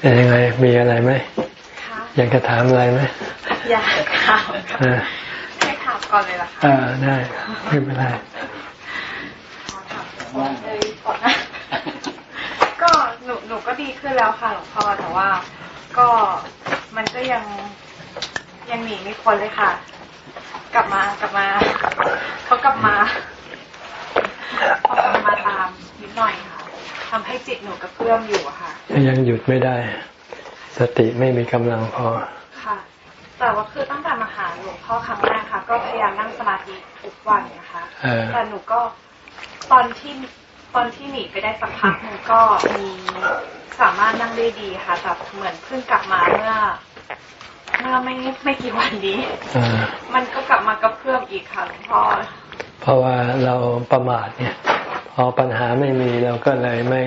เป็นยังไงมีอะไรไหมค่ะอยากจะถามอะไรไหมอยากถามค่ะอ่าให้ถามก่อนเลยล่ะค่ะอ่าได้ไม่เป็นไรขอถามก่อนเลยก่อนนะก็หนูหนูก็ดีขึ้นแล้วค่ะหลวงพ่อแต่ว่า ก็มันก็ยังยังหนีไม่พ้นเลยค่ะ กลับมากลับมาเขากลับมาเขากลับมาตามนิดหน่อยค่ะ ทำให้จิตหนูกระเพื่อมอยู่อะค่ะ ยังหยุดไม่ได้ สติไม่มีกำลังพอ ค่ะ แต่ว่าคือตั้งแต่มาหาหลวงพ่อครั้งแรกค่ะ ก็พยายามนั่งสมาธิทุกวันนะคะเออแต่หนูก็ตอนที่ตอนที่หนีไปได้สักพักหนึ่งก็มีสามารถนั่งได้ดีค่ะแต่เหมือนเพิ่งกลับมาเมื่อเมื่อไม่ไม่กี่วันนี้อ่ามันก็กลับมากระเพื่อมอีกค่ะหลวงพ่อ เพราะว่าเราประมาทเนี่ย พอปัญหาไม่มีเราก็เลยไม่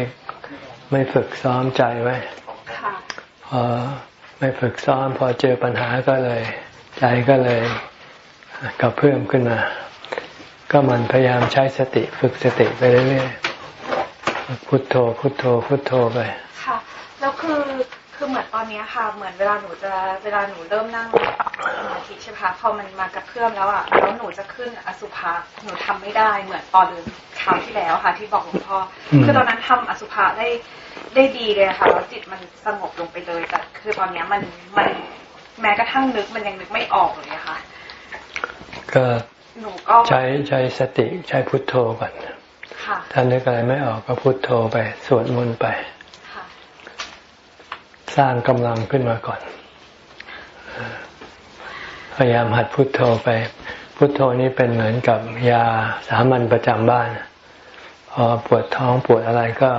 ไม่ฝึกซ้อมใจไว้พอไม่ฝึกซ้อม พอเจอปัญหาก็เลย ใจก็เลยกระเพื่อมขึ้นมา ก็มันพยายามใช้สติฝึกสติไปเรื่อยๆพุทโธพุทโธพุทโธไปค่ะแล้วคือ คือเหมือนตอนเนี้ยค่ะ เหมือนเวลาหนูจะเวลาหนูเริ่มนั่งสมาธิใช่ไหมคะพอมันมากระเพื่อมแล้วอะแล้วหนูจะขึ้นอสุภะหนูทำไม่ได้เหมือนตอนคราวที่แล้วค่ะ ที่บอกหลวงพ่ออมคือตอนนั้นทำอสุภะได้ได้ดีเลยค่ะแล้วจิตมันสงบลงไปเลยแต่คือตอนเนี้ยมันมันแม้กระทั่งนึกมันยังนึกไม่ออกเลยอะค่ะ ก็หนูก็ใช้ใช้สติใช้พุทโธก่อนค่ะถ้านึกอะไรไม่ออกก็พุทโธไปสวดมนต์ไปค่ะ สร้างกำลังขึ้นมาก่อน พยายามหัดพุทโธไป พุทโธนี้เป็นเหมือนกับยาสามัญประจำบ้าน พอปวดท้องปวดอะไรก็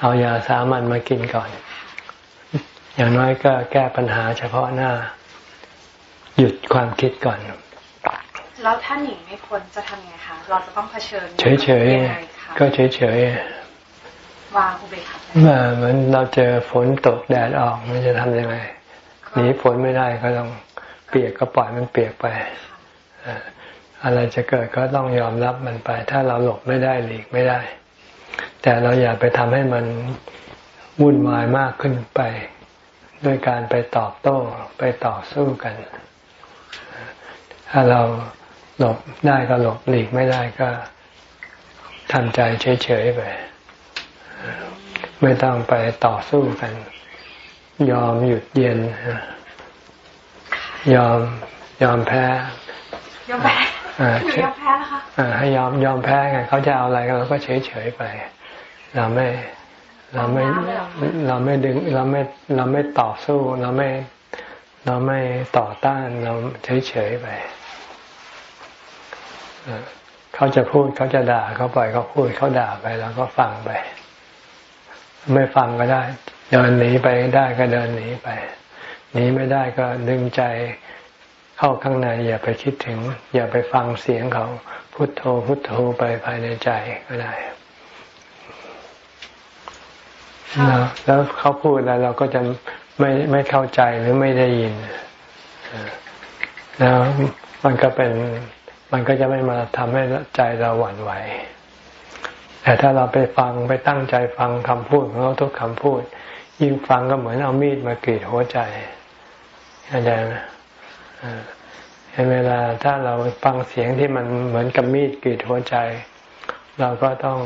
เอายาสามัญมากินก่อน อย่างน้อยก็แก้ปัญหาเฉพาะหน้า หยุดความคิดก่อน แล้วถ้าหนีไม่พ้นจะทำไงคะ เราจะต้องเผชิญเฉยยังไงคะๆก็เฉย วางอุเบกขาๆเมื่อเหมือนเราเจอฝนตกแดดออกมันจะทำยังไงหนีฝนไม่ได้ก็ต้องเปียกก็ปล่อยมันเปียกไปเอ่ออะไรจะเกิดก็ต้องยอมรับมันไป ถ้าเราหลบไม่ได้หลีกไม่ได้ แต่เราอย่าไปทำให้มันวุ่นวายมากขึ้นไป ด้วยการไปตอบโต้ไปต่อสู้กัน ถ้าเราหลบได้ก็หลบหลีกไม่ได้ก็ทำใจเฉยๆไป ไม่ต้องไปต่อสู้กัน ยอมหยุดเย็น ยอมยอมแพ้ ยอมแพ้อ่าหนูยอมแพ้นะคะอ่าให้ยอมยอมแพ้ไงเขาจะเอาอะไรกันเราก็เฉยเฉยๆไป เราไม่เราไม่เราไม่ดึงเราไม่เราไม่ต่อสู้เราไม่เราไม่ต่อต้านเราเฉยเฉยๆไปเอ่อเขาจะพูดเขาจะด่าเขาปล่อยเขาพูดเขาด่าไปเราก็ฟังไป ไม่ฟังก็ได้ เดินหนีไปได้ก็เดินหนีไปหนีไม่ได้ก็ดึงใจเข้าข้างใน อย่าไปคิดถึง อย่าไปฟังเสียงเขาพุทโธพุทโธไปภายในใจก็ได้แล้วแล้วเขาพูดแล้วเราก็จะไม่ไม่เข้าใจหรือไม่ได้ยินเออแล้วมันก็เป็นมันก็จะไม่มาทำให้ใจเราหวั่นไหว แต่ถ้าเราไปฟังไปตั้งใจฟังคำพูดของเขาทุกคำพูด ยิ่งฟังก็เหมือนเอามีดมากรีดหัวใจเข้าใจไหมเห็นเวลาถ้าเราฟังเสียงที่มันเหมือนกับมีดกรีดหัวใจ เราก็ต้อง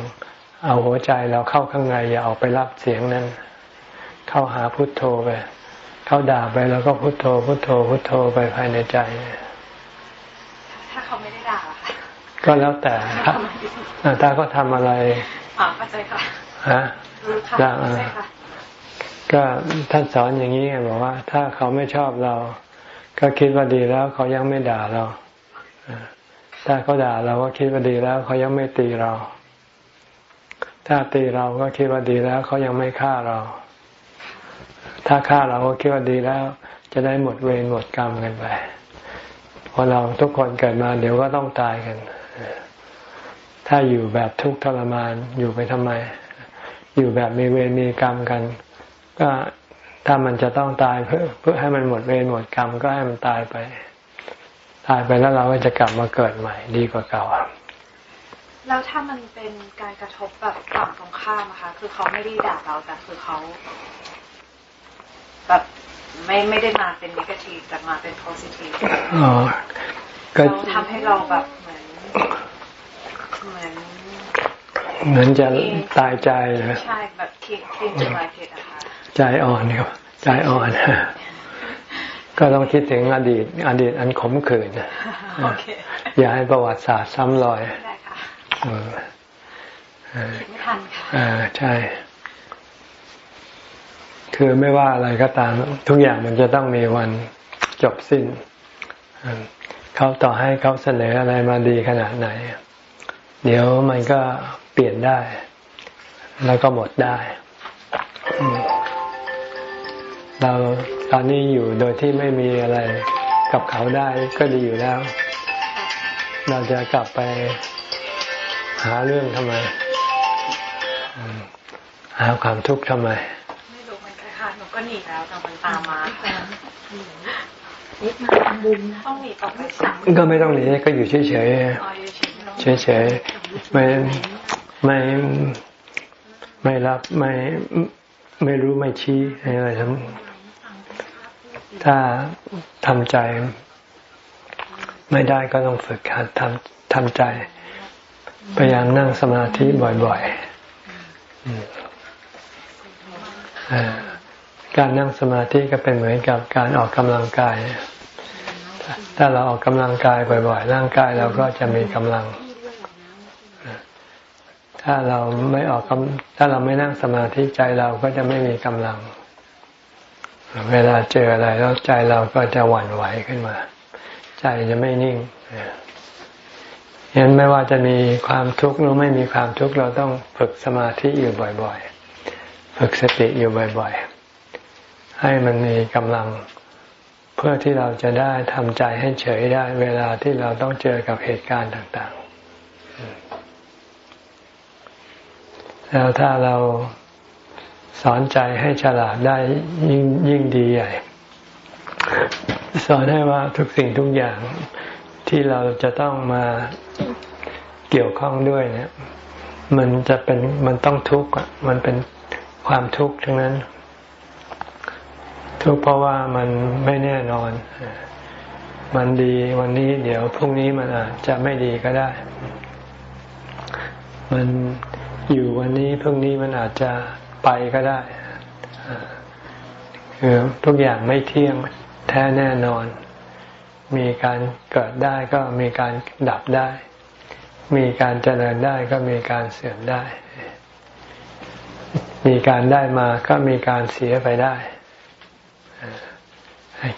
เอาหัวใจเราเข้าข้างในอย่าออกไปรับเสียงนั้น เข้าหาพุทโธไป เข้าด่าไปแล้วก็พุทโธพุทโธพุทโธไปภายในใจถ้าเขาไม่ได้ด่าล่ะค่ะ ก็แล้วแต่ถ้าถ้าก็ทำอะไรอ๋อเข้าใจค่ะฮะรู้ค่ะด่าเข้าใจค่ะก็ท่านสอนอย่างนี้ไงบอกว่า ถ้าเขาไม่ชอบเรา ก็คิดว่าดีแล้ว เขายังไม่ด่าเราอ่าถ้าเขาด่าเราก็คิดว่าดีแล้ว เขายังไม่ตีเรา ถ้าตีเราก็คิดว่าดีแล้ว เขายังไม่ฆ่าเรา ถ้าฆ่าเราก็คิดว่าดีแล้ว จะได้หมดเวรหมดกรรมกันไปเพราะเราทุกคนเกิดมาเดี๋ยวก็ต้องตายกัน ถ้าอยู่แบบทุกข์ทรมานอยู่ไปทำไม อยู่แบบมีเวรมีกรรมกัน ก็ถ้ามันจะต้องตายเพื่อเพื่อให้มันหมดเวรหมดกรรมก็ให้มันตายไป ตายไปแล้วเราก็จะกลับมาเกิดใหม่ ดีกว่าเก่าแล้วถ้ามันเป็นการกระทบแบบฝั่งตรงข้ามอะคะคือเขาไม่ได้ด่าเราแต่คือเขาแบบไม่ไม่ได้มาเป็นนิเกทีฟแต่มาเป็นโพซิทีฟอ๋อก็เราทำให้เราแบบเหมือน เหมือนเหมือนจะตายใจเลยใช่แบบคิดคิดจะมาคิดอะค่ะใจอ่อนครับใจอ่อนก็ต้องคิดถึงอดีต อดีตอันขมขื่นโอเคอย่าให้ประวัติศาสตร์ซ้ำรอยได้ค่ะเออเออคิดไม่ทันค่ะอ่าใช่ คือไม่ว่าอะไรก็ตาม ทุกอย่างมันจะต้องมีวันจบสิ้นอืมเขาต่อให้เขาเสนออะไรมาดีขนาดไหน เดี๋ยวมันก็เปลี่ยนได้ แล้วก็หมดได้อืมเราตอนนี้อยู่โดยที่ไม่มีอะไรกับเขาได้ก็ดีอยู่แล้ว เราจะกลับไปหาเรื่องทำไมอืมหาความทุกข์ทำไม ไม่รู้เหมือนกันค่ะหนูก็หนีแล้วแต่มันตามมาเล็กมาทำบุญนะต้องหนีต่อไปสามก็ไม่ต้องหนีก็อยู่เฉยออยเฉยๆ เฉยๆไม่ไม่ไม่รับไม่ไม่รู้ไม่ชี้อะไรทั้งถ้าทำใจ ไม่ได้ก็ต้องฝึกหัดทำทำใจ พยายามนั่งสมาธิบ่อยๆอ่การนั่งสมาธิก็เป็นเหมือนกับการออกกำลังกาย ถ้าเราออกกำลังกายบ่อย ๆ ร่างกายเราก็จะมีกำลัง ถ้าเราไม่ออกกำถ้าเราไม่นั่งสมาธิใจเราก็จะไม่มีกำลัง เวลาเจออะไรแล้วใจเราก็จะหวั่นไหวขึ้นมา ใจจะไม่นิ่งเห็นไม่ว่าจะมีความทุกข์หรือไม่มีความทุกข์เราต้องฝึกสมาธิอยู่บ่อยๆ ฝึกสติอยู่บ่อยๆ ให้มันมีกำลัง เพื่อที่เราจะได้ทำใจให้เฉยได้ เวลาที่เราต้องเจอกับเหตุการณ์ต่าง แล้วถ้าเราสอนใจให้ฉลาดได้ยิ่งยิ่งดีใหญ่สอนให้ว่าทุกสิ่งทุกอย่างที่เราจะต้องมาเกี่ยวข้องด้วยเนี่ย มันจะเป็นมันต้องทุกข์อะมันเป็นความทุกข์ทั้งนั้น ทุกข์เพราะว่ามันไม่แน่นอน มันดีวันนี้เดี๋ยวพรุ่งนี้มันอาจจะไม่ดีก็ได้ มัน อยู่วันนี้พรุ่งนี้มันอาจจะไปก็ได้คือทุกอย่างไม่เที่ยงแท้แน่นอน มีการเกิดได้ก็มีการดับได้ มีการเจริญได้ก็มีการเสื่อมได้ มีการได้มาก็มีการเสียไปได้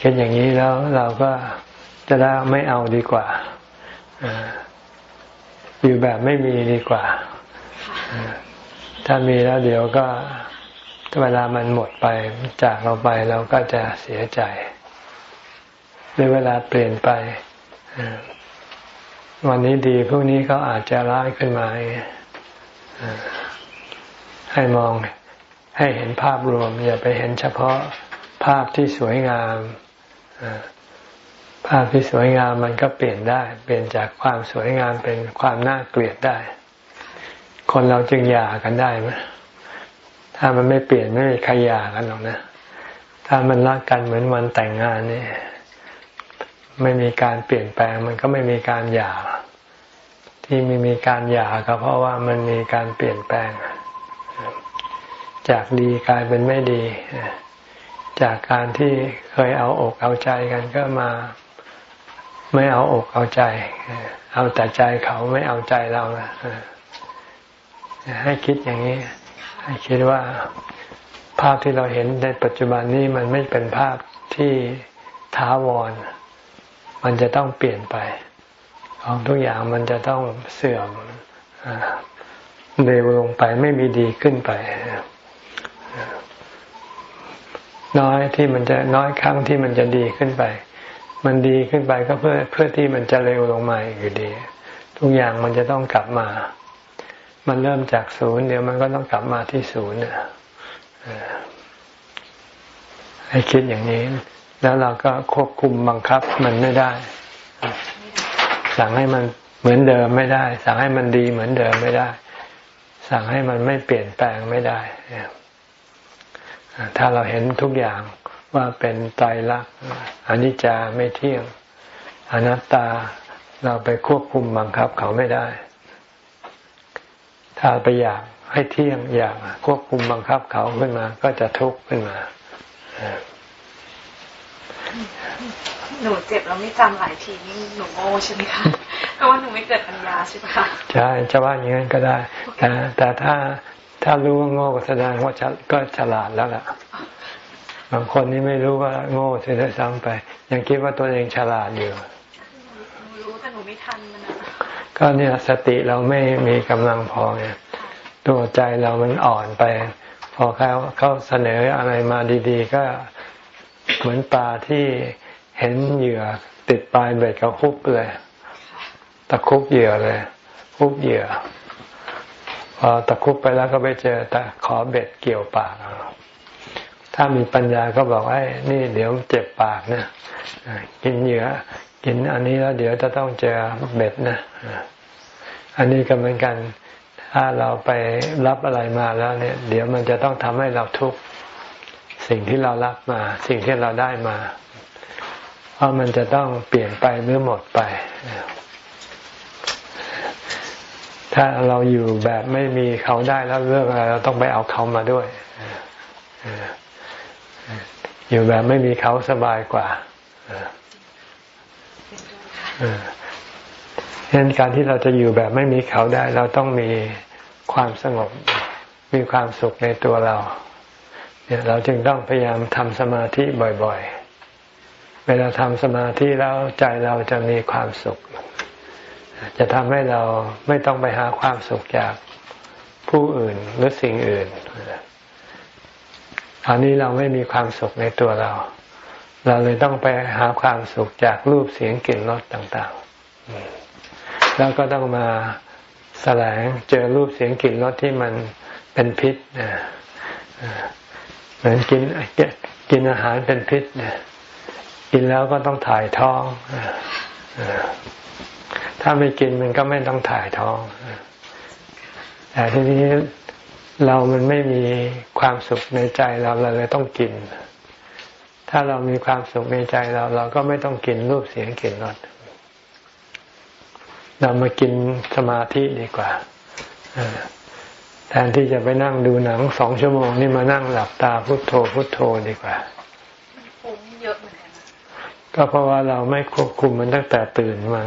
คิดอย่างนี้แล้วเราก็จะได้ไม่เอาดีกว่า อยู่แบบไม่มีดีกว่า ถ้ามีแล้วเดี๋ยวก็เวลามันหมดไปจากเราไปเราก็จะเสียใจหรือเวลาเปลี่ยนไปวันนี้ดีพรุ่งนี้เขาอาจจะร้ายขึ้นมาให้มองให้เห็นภาพรวม อย่าไปเห็นเฉพาะภาพที่สวยงามภาพที่สวยงามมันก็เปลี่ยนได้ เปลี่ยนจากความสวยงามเป็นความน่าเกลียดได้ คนเราจึงหย่ากันได้ไหมถ้ามันไม่เปลี่ยนไม่มีใครหย่ากันหรอกนะ ถ้ามันรักกันเหมือนวันแต่งงานนี่ไม่มีการเปลี่ยนแปลง มันก็ไม่มีการหย่า ที่มีมีการหย่าก็เพราะว่ามันมีการเปลี่ยนแปลง จากดีกลายเป็นไม่ดี จากการที่เคยเอาอกเอาใจกันก็มาไม่เอาอกเอาใจ เอาแต่ใจเขาไม่เอาใจเรานะ ให้คิดอย่างนี้ ให้คิดว่าภาพที่เราเห็นในปัจจุบันนี้มันไม่เป็นภาพที่ท้าวร มันจะต้องเปลี่ยนไป ของทุกอย่างมันจะต้องเสื่อมเร็วลงไปไม่มีดีขึ้นไป น้อยที่มันจะน้อยครั้งที่มันจะดีขึ้นไป มันดีขึ้นไปก็เพื่อเพื่อที่มันจะเร็วลงมาอยู่ดี ทุกอย่างมันจะต้องกลับมา มันเริ่มจากศูนย์เดี๋ยวมันก็ต้องกลับมาที่ศูนย์เนี่ยให้คิดอย่างนี้ แล้วเราก็ควบคุมบังคับมันไม่ได้ สั่งให้มันเหมือนเดิมไม่ได้ สั่งให้มันดีเหมือนเดิมไม่ได้ สั่งให้มันไม่เปลี่ยนแปลงไม่ได้ถ้าเราเห็นทุกอย่างว่าเป็นไตรลักษณ์อนิจจาไม่เที่ยงอนัตตาเราไปควบคุมบังคับเขาไม่ได้ ถ้าไปอยากให้เที่ยงอยากควบคุมบังคับเขาขึ้นมา ก็จะทุกข์ขึ้นมาหนูเจ็บแล้วไม่จำหลายทีนี่หนูโง่ใช่ไหมคะเพราะว่าหนูไม่เกิดปัญญาใช่ไหมคะใช่จะว่าอย่างนั้นก็ได้ แต่แต่ถ้าถ้ารู้ว่าโง่ก็แสดงว่าก็ฉลาดแล้วล่ะบางคนนี่ไม่รู้ว่าโง่เสียด้วยซ้ำไป ยังคิดว่าตัวเองฉลาดอยู่รู้แต่หนูไม่ทันมัน ก็เนี่ยสติเราไม่มีกำลังพอเนี่ยตัวใจเรามันอ่อนไป พอเขาเขาเสนออะไรมาดี ๆ ก็เหมือนปลาที่เห็นเหยื่อติดปลายเบ็ดก็คุบเลยตะคุบเหยื่อเลยคุบเหยื่อพอตะคุบไปแล้วก็ไปเจอต่ขอเบ็ดเกี่ยวปากถ้ามีปัญญาก็บอกไอ้นี่เดี๋ยวเจ็บปากนะกินเหยื่อ กินอันนี้แล้วเดี๋ยวจะต้องเจอเบ็ดนะ อันนี้ก็เหมือนกัน ถ้าเราไปรับอะไรมาแล้วเนี่ย เดี๋ยวมันจะต้องทำให้เราทุกข์สิ่งที่เรารับมา สิ่งที่เราได้มา เพราะมันจะต้องเปลี่ยนไปหรือหมดไป ถ้าเราอยู่แบบไม่มีเขาได้แล้วเรื่องอะไรเราต้องไปเอาเขามาด้วยอยู่แบบไม่มีเขาสบายกว่า ฉะนั้นการที่เราจะอยู่แบบไม่มีเขาได้ เราต้องมีความสงบ มีความสุขในตัวเรา เนี่ยเราจึงต้องพยายามทำสมาธิบ่อยๆ เวลาทำสมาธิแล้วใจเราจะมีความสุข จะทำให้เราไม่ต้องไปหาความสุขจากผู้อื่นหรือสิ่งอื่นตอนนี้เราไม่มีความสุขในตัวเรา เราเลยต้องไปหาความสุขจากรูปเสียงกลิ่นรสต่างๆ แล้วก็ต้องมาแสลงเจอรูปเสียงกลิ่นรสที่มันเป็นพิษเหมือนกินกินอาหารเป็นพิษกินแล้วก็ต้องถ่ายท้องถ้าไม่กินมันก็ไม่ต้องถ่ายท้องแต่ทีนี้เรามันไม่มีความสุขในใจเราเราเลยต้องกิน ถ้าเรามีความสุขในใจเรา เราก็ไม่ต้องกินรูปเสียงกลิ่นรสเรามากินสมาธิดีกว่าแทนที่จะไปนั่งดูหนังสองชั่วโมงนี่มานั่งหลับตาพุโทโธพุโทโธดีกว่าก็เพราะว่าเราไม่ควบคุมมันตั้งแต่ตื่นมา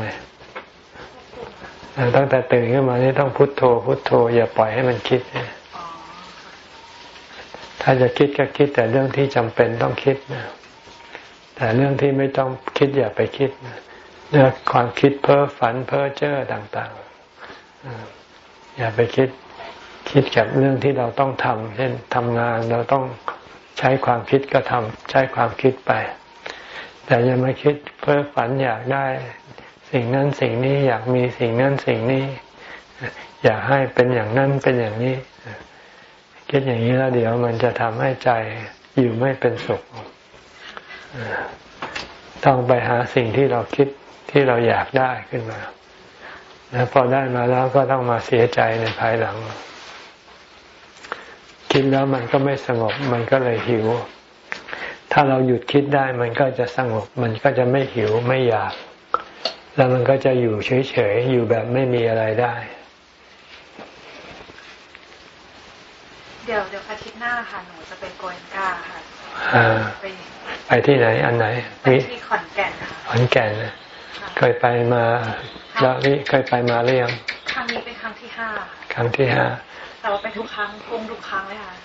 ตั้งแต่ตื่นขึ้นมานี่ต้องพุโทโธพุโทโธอย่าปล่อยให้มันคิด ถ้าจะคิดก็คิดแต่เรื่องที่จำเป็นต้องคิดนะแต่เรื่องที่ไม่ต้องคิดอย่าไปคิดเรื่องความคิดเพ้อฝันเพ้อเจ้อต่างๆอย่าไปคิดคิดกับเรื่องที่เราต้องทำเช่นทำงานเราต้องใช้ความคิดก็ทำใช้ความคิดไป แต่อย่ามาคิดเพ้อฝันอยากได้ สิ่งนั้นสิ่งนี้อยากมีสิ่งนั้นสิ่งนี้ อยากให้เป็นอย่างนั้นเป็นอย่างนี้ คิดอย่างนี้แล้วเดี๋ยวมันจะทำให้ใจอยู่ไม่เป็นสุขต้องไปหาสิ่งที่เราคิดที่เราอยากได้ขึ้นมา แล้วพอได้มาแล้วก็ต้องมาเสียใจในภายหลัง คิดแล้วมันก็ไม่สงบ มันก็เลยหิว ถ้าเราหยุดคิดได้มันก็จะสงบ มันก็จะไม่หิวไม่อยาก แล้วมันก็จะอยู่เฉยๆ อยู่แบบไม่มีอะไรได้ เดี๋ยวเดี๋ยวอาทิตย์หน้าค่ะหนูจะไปโกนกาค่ะไปไปที่ไหนอันไหนไปที่ขอนแก่นค่ะขอนแก่นเคยไปมาแล้วนี่เคยไปมาหรือยังครั้งนี้เป็นครั้งที่ห้าครั้งที่ห้าแต่ว่าไปทุกครั้งพุ่งทุกครั้งเลยค่ะ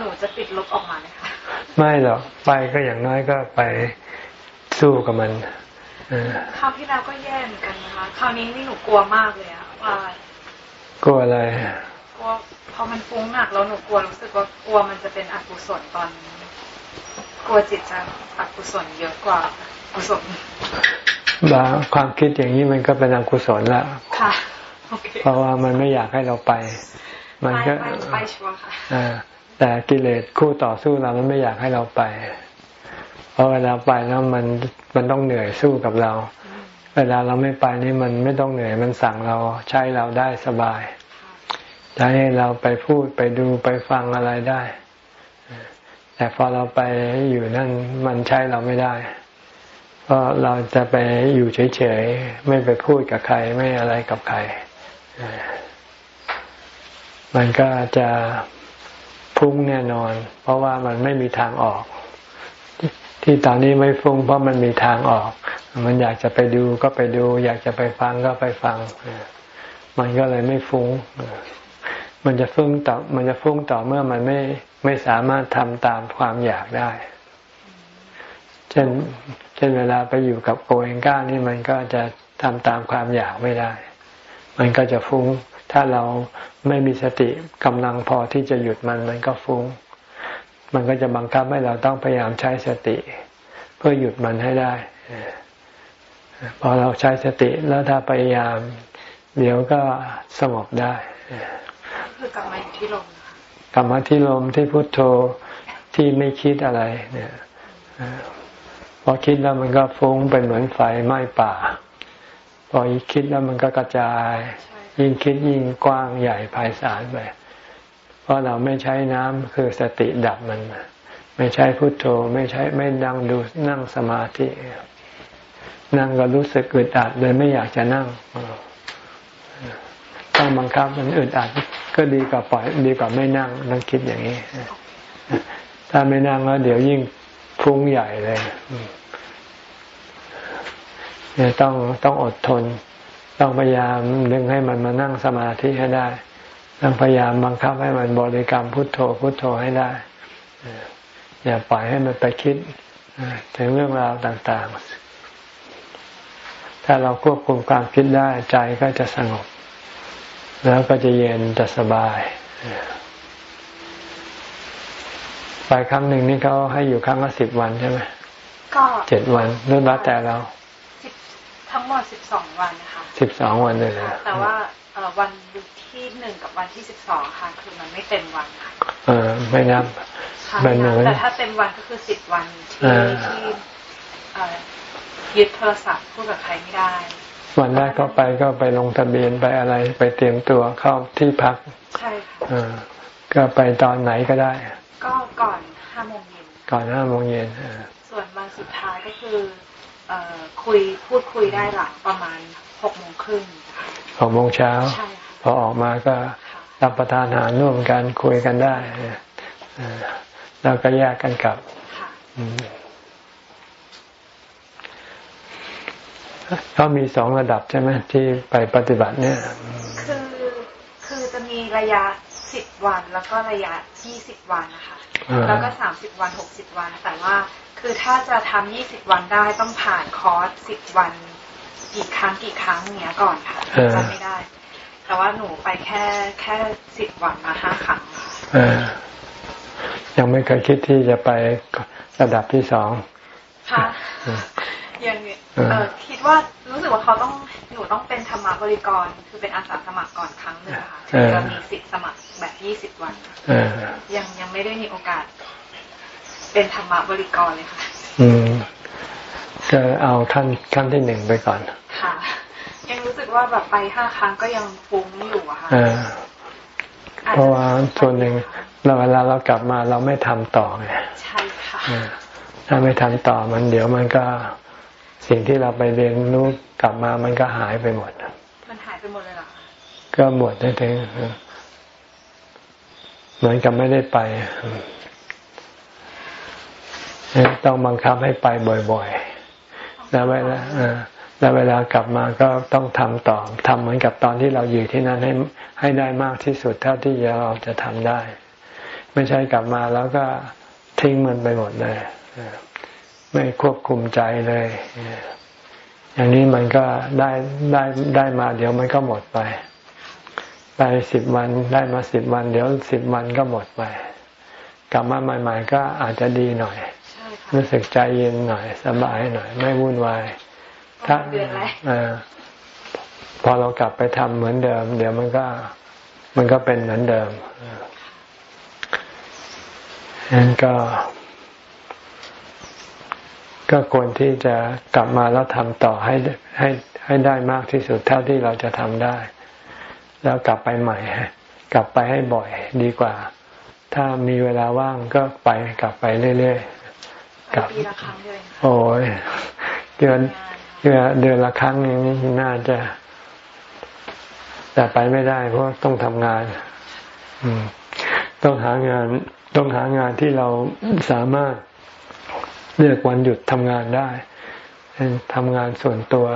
หนูจะติดลบออกมาไหมคะไม่หรอกไปก็อย่างน้อยก็ไปสู้กับมันคราวที่แล้วก็แย่เหมือนกันนะคะคราวนี้นี่หนูกลัวมากเลยอะว่ากลัวอะไร กลัวพอมันฟุ้งหนักแล้วหนูกลัวรู้สึกว่ากลัวมันจะเป็นอกุศลตอนกลัวจิตจะอกุศลเยอะกว่ากุศลบาความคิดอย่างนี้มันก็เป็นอกุศลละค่ะ เพราะว่ามันไม่อยากให้เราไป มันก็ไปชัวร์ค่ะแต่กิเลสคู่ต่อสู้เรามันไม่อยากให้เราไปพราะเวลาไปแล้วมันมันต้องเหนื่อยสู้กับเรา เวลาเราไม่ไปนี่มันไม่ต้องเหนื่อย มันสั่งเราใช้เราได้สบาย จะให้เราไปพูดไปดูไปฟังอะไรได้ แต่พอเราไปอยู่นั่นมันใช้เราไม่ได้ เพราะเราจะไปอยู่เฉยๆ ไม่ไปพูดกับใครไม่อะไรกับใคร มันก็จะพุ่งแน่นอน เพราะว่ามันไม่มีทางออก ที่ตอนนี้ไม่ฟุ้งเพราะมันมีทางออก มันอยากจะไปดูก็ไปดู อยากจะไปฟังก็ไปฟัง มันก็เลยไม่ฟุ้ง มันจะฟุ้งต่อ มันจะฟุ้งต่อเมื่อมันไม่ไม่สามารถทำตามความอยากได้ เช่น เช่นเวลาไปอยู่กับโกเองก้านี่มันก็จะทำตามความอยากไม่ได้ มันก็จะฟุ้ง ถ้าเราไม่มีสติกำลังพอที่จะหยุดมันมันก็ฟุ้ง มันก็จะบังคับให้เราต้องพยายามใช้สติ เพื่อหยุดมันให้ได้พอเราใช้สติแล้วถ้าพยายาม เดี๋ยวก็สงบได้ คือกลับมาที่ลมกลับมาที่ลมที่พุทโธที่ไม่คิดอะไร เนี่ยพอคิดแล้วมันก็ฟุ้งเป็นเหมือนไฟไหม้ป่า พอคิดแล้วมันก็กระจาย ยิ่งคิดยิ่งกว้างใหญ่ไพศาลไปเพราะเราไม่ใช้น้ำคือสติดับมันไม่ใช้พุทโธไม่ใช้ไม่นั่งดูนั่งสมาธินั่งก็รู้สึกอึดอัดเลยไม่อยากจะนั่ง ต้องบังคับมันอึดอัดก็ดีกว่าปล่อยดีกว่าไม่นั่งนั่งคิดอย่างนี้ ถ้าไม่นั่งแล้วเดี๋ยวยิ่งฟุ้งใหญ่เลยเนี่ยต้องต้องอดทน ต้องพยายามดึงให้มันมานั่งสมาธิให้ได้ ต้องพยายามบังคับให้มันบริกรรมพุทโธพุทโธให้ได้อย่าปล่อยให้มันไปคิดถึงเรื่องราวต่าง ๆ ถ้าเราควบคุมความคิดได้ใจก็จะสงบ แล้วก็จะเย็นจะสบาย ไปครั้งหนึ่งนี่เขาให้อยู่ครั้งละสิบวันใช่ไหมก็เจ็ดวันเรื่องแล้วแต่เราทั้งหมดสิบสองวันนะคะสิบสองวันเลยนะแต่ว่าวันที่หนึ่งกับวันที่สิบสองค่ะคือมันไม่เต็มวันค่ะเออไม่นับไม่นับแต่ถ้าเต็มวันก็คือสิบวันที่ที่ยึดโทรศัพท์พูดกับใครไม่ได้ วันแรกก็ไปก็ไปลงทะเบียนไปอะไร ไปเตรียมตัวเข้าที่พัก ใช่ค่ะก็ไปตอนไหนก็ได้ ก็ก่อนห้าโมงเย็นก่อนห้าโมงเย็นส่วนวันสุดท้ายก็คือเอคุยพูดคุยได้หลังประมาณหกโมงครึ่งหกโมงเช้า พอออกมาก็รับประทานอาหารร่วมกันคุยกันได้แล้วก็แยกกันกลับ เขามีสองระดับใช่ไหมที่ไปปฏิบัติเนี่ย คือคือจะมีระยะสิบวันแล้วก็ระยะยี่สิบวันนะคะ แล้วก็สามสิบวันหกสิบวัน แต่ว่าคือถ้าจะทำยี่สิบวันได้ต้องผ่านคอร์สสิบวัน กี่ครั้งกี่ครั้งเนี้ยก่อนค่ะจำไม่ได้ แต่ว่าหนูไปแค่แค่สิบวันมาห้าครั้งยังไม่เคยคิดที่จะไประดับที่สองค่ะ ยังเออคิดว่ารู้สึกว่าเขาต้องหนูต้องเป็นธรรมบริกร คือเป็นอาสาสมัครก่อนครั้งหนึ่งค่ะถึงจะมีสิทธิ์สมัครแบบยี่สิบวันยังยังไม่ได้มีโอกาส เป็นธรรมบริกรเลยค่ะ อืมก็เอาขั้นขั้นที่หนึ่งไปก่อน ค่ะ ยังรู้สึกว่าแบบไปห้าครั้งก็ยังฟุ้งอยู่อะค่ะเพราะว่าส่วนหนึ่งเราเวลาเรากลับมาเราไม่ทำต่อไงใช่ค่ะถ้าไม่ทำต่อมันเดี๋ยวมันก็ สิ่งที่เราไปเรียนรู้กลับมามันก็หายไปหมด มันหายไปหมดเลยหรอก็หมดได้ถึงเหมือนกับไม่ได้ไปต้องบังคับให้ไปบ่อยๆ แล้วเวลาแล้วเวลากลับมาก็ต้องทำต่อทำเหมือนกับตอนที่เราอยู่ที่นั่นให้ให้ได้มากที่สุดเท่าที่เราจะทำได้ ไม่ใช่กลับมาแล้วก็ทิ้งมันไปหมดเลย ไม่ควบคุมใจเลยอย่างนี้มันก็ได้ได้ได้มาเดี๋ยวมันก็หมดไปไปสิบวันได้มาสิบวัน เดี๋ยวสิบวันก็หมดไป กลับมาใหม่ ๆ ก็อาจจะดีหน่อย รู้สึกใจเย็นหน่อย สบายหน่อย ไม่วุ่นวาย ถ้าอพอเรากลับไปทำเหมือนเดิม เดี๋ยวมันก็มันก็เป็นเหมือนเดิมนั้นก็ ก็ควรที่จะกลับมาแล้วทำต่อให้ให้ให้ได้มากที่สุดเท่าที่เราจะทำได้ แล้วกลับไปใหม่ กลับไปให้บ่อยดีกว่า ถ้ามีเวลาว่างก็ไปกลับไปเรื่อยๆกลับปีละครั้งเลยโอ้ยเดือนเดือนเดือนละครั้งนี้น่าจะ แต่ไปไม่ได้เพราะต้องทำงาน อืม ต้องหางาน ต้องหางานที่เราสามารถ เลือกวันหยุดทำงานได้ทำงานส่วนตัว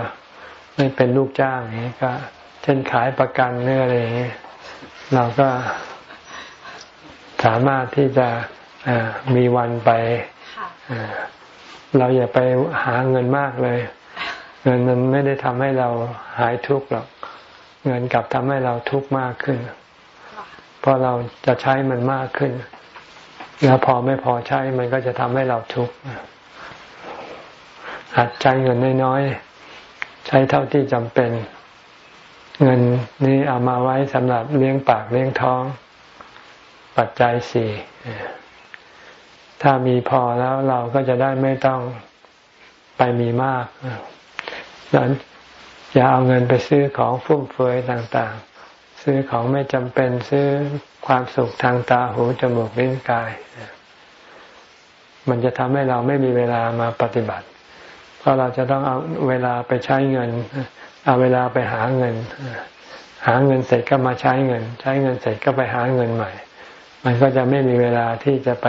ไม่เป็นลูกจ้างอย่างนี้ก็ เช่นขายประกันเนื้ออะไรอย่างนี้เราก็สามารถที่จะมีวันไปเราอย่าไปหาเงินมากเลย เงินมันไม่ได้ทำให้เราหายทุกข์หรอก เงินกลับทำให้เราทุกข์มากขึ้น เพราะเราจะใช้มันมากขึ้น แล้วพอไม่พอใช้มันก็จะทำให้เราทุกข์ หัดใช้เงินน้อยๆ ใช้เท่าที่จำเป็น เงินนี้เอามาไว้สำหรับเลี้ยงปากเลี้ยงท้อง ปัจจัยสี่ถ้ามีพอแล้วเราก็จะได้ไม่ต้องไปมีมากนั้นอย่าเอาเงินไปซื้อของฟุ่มเฟือยต่างๆ ซื้อของไม่จำเป็นซื้อความสุขทางตาหูจมูกลิ้นกาย มันจะทำให้เราไม่มีเวลามาปฏิบัติ เพราะเราจะต้องเอาเวลาไปใช้เงิน เอาเวลาไปหาเงิน หาเงินเสร็จก็มาใช้เงิน ใช้เงินเสร็จก็ไปหาเงินใหม่ มันก็จะไม่มีเวลาที่จะไป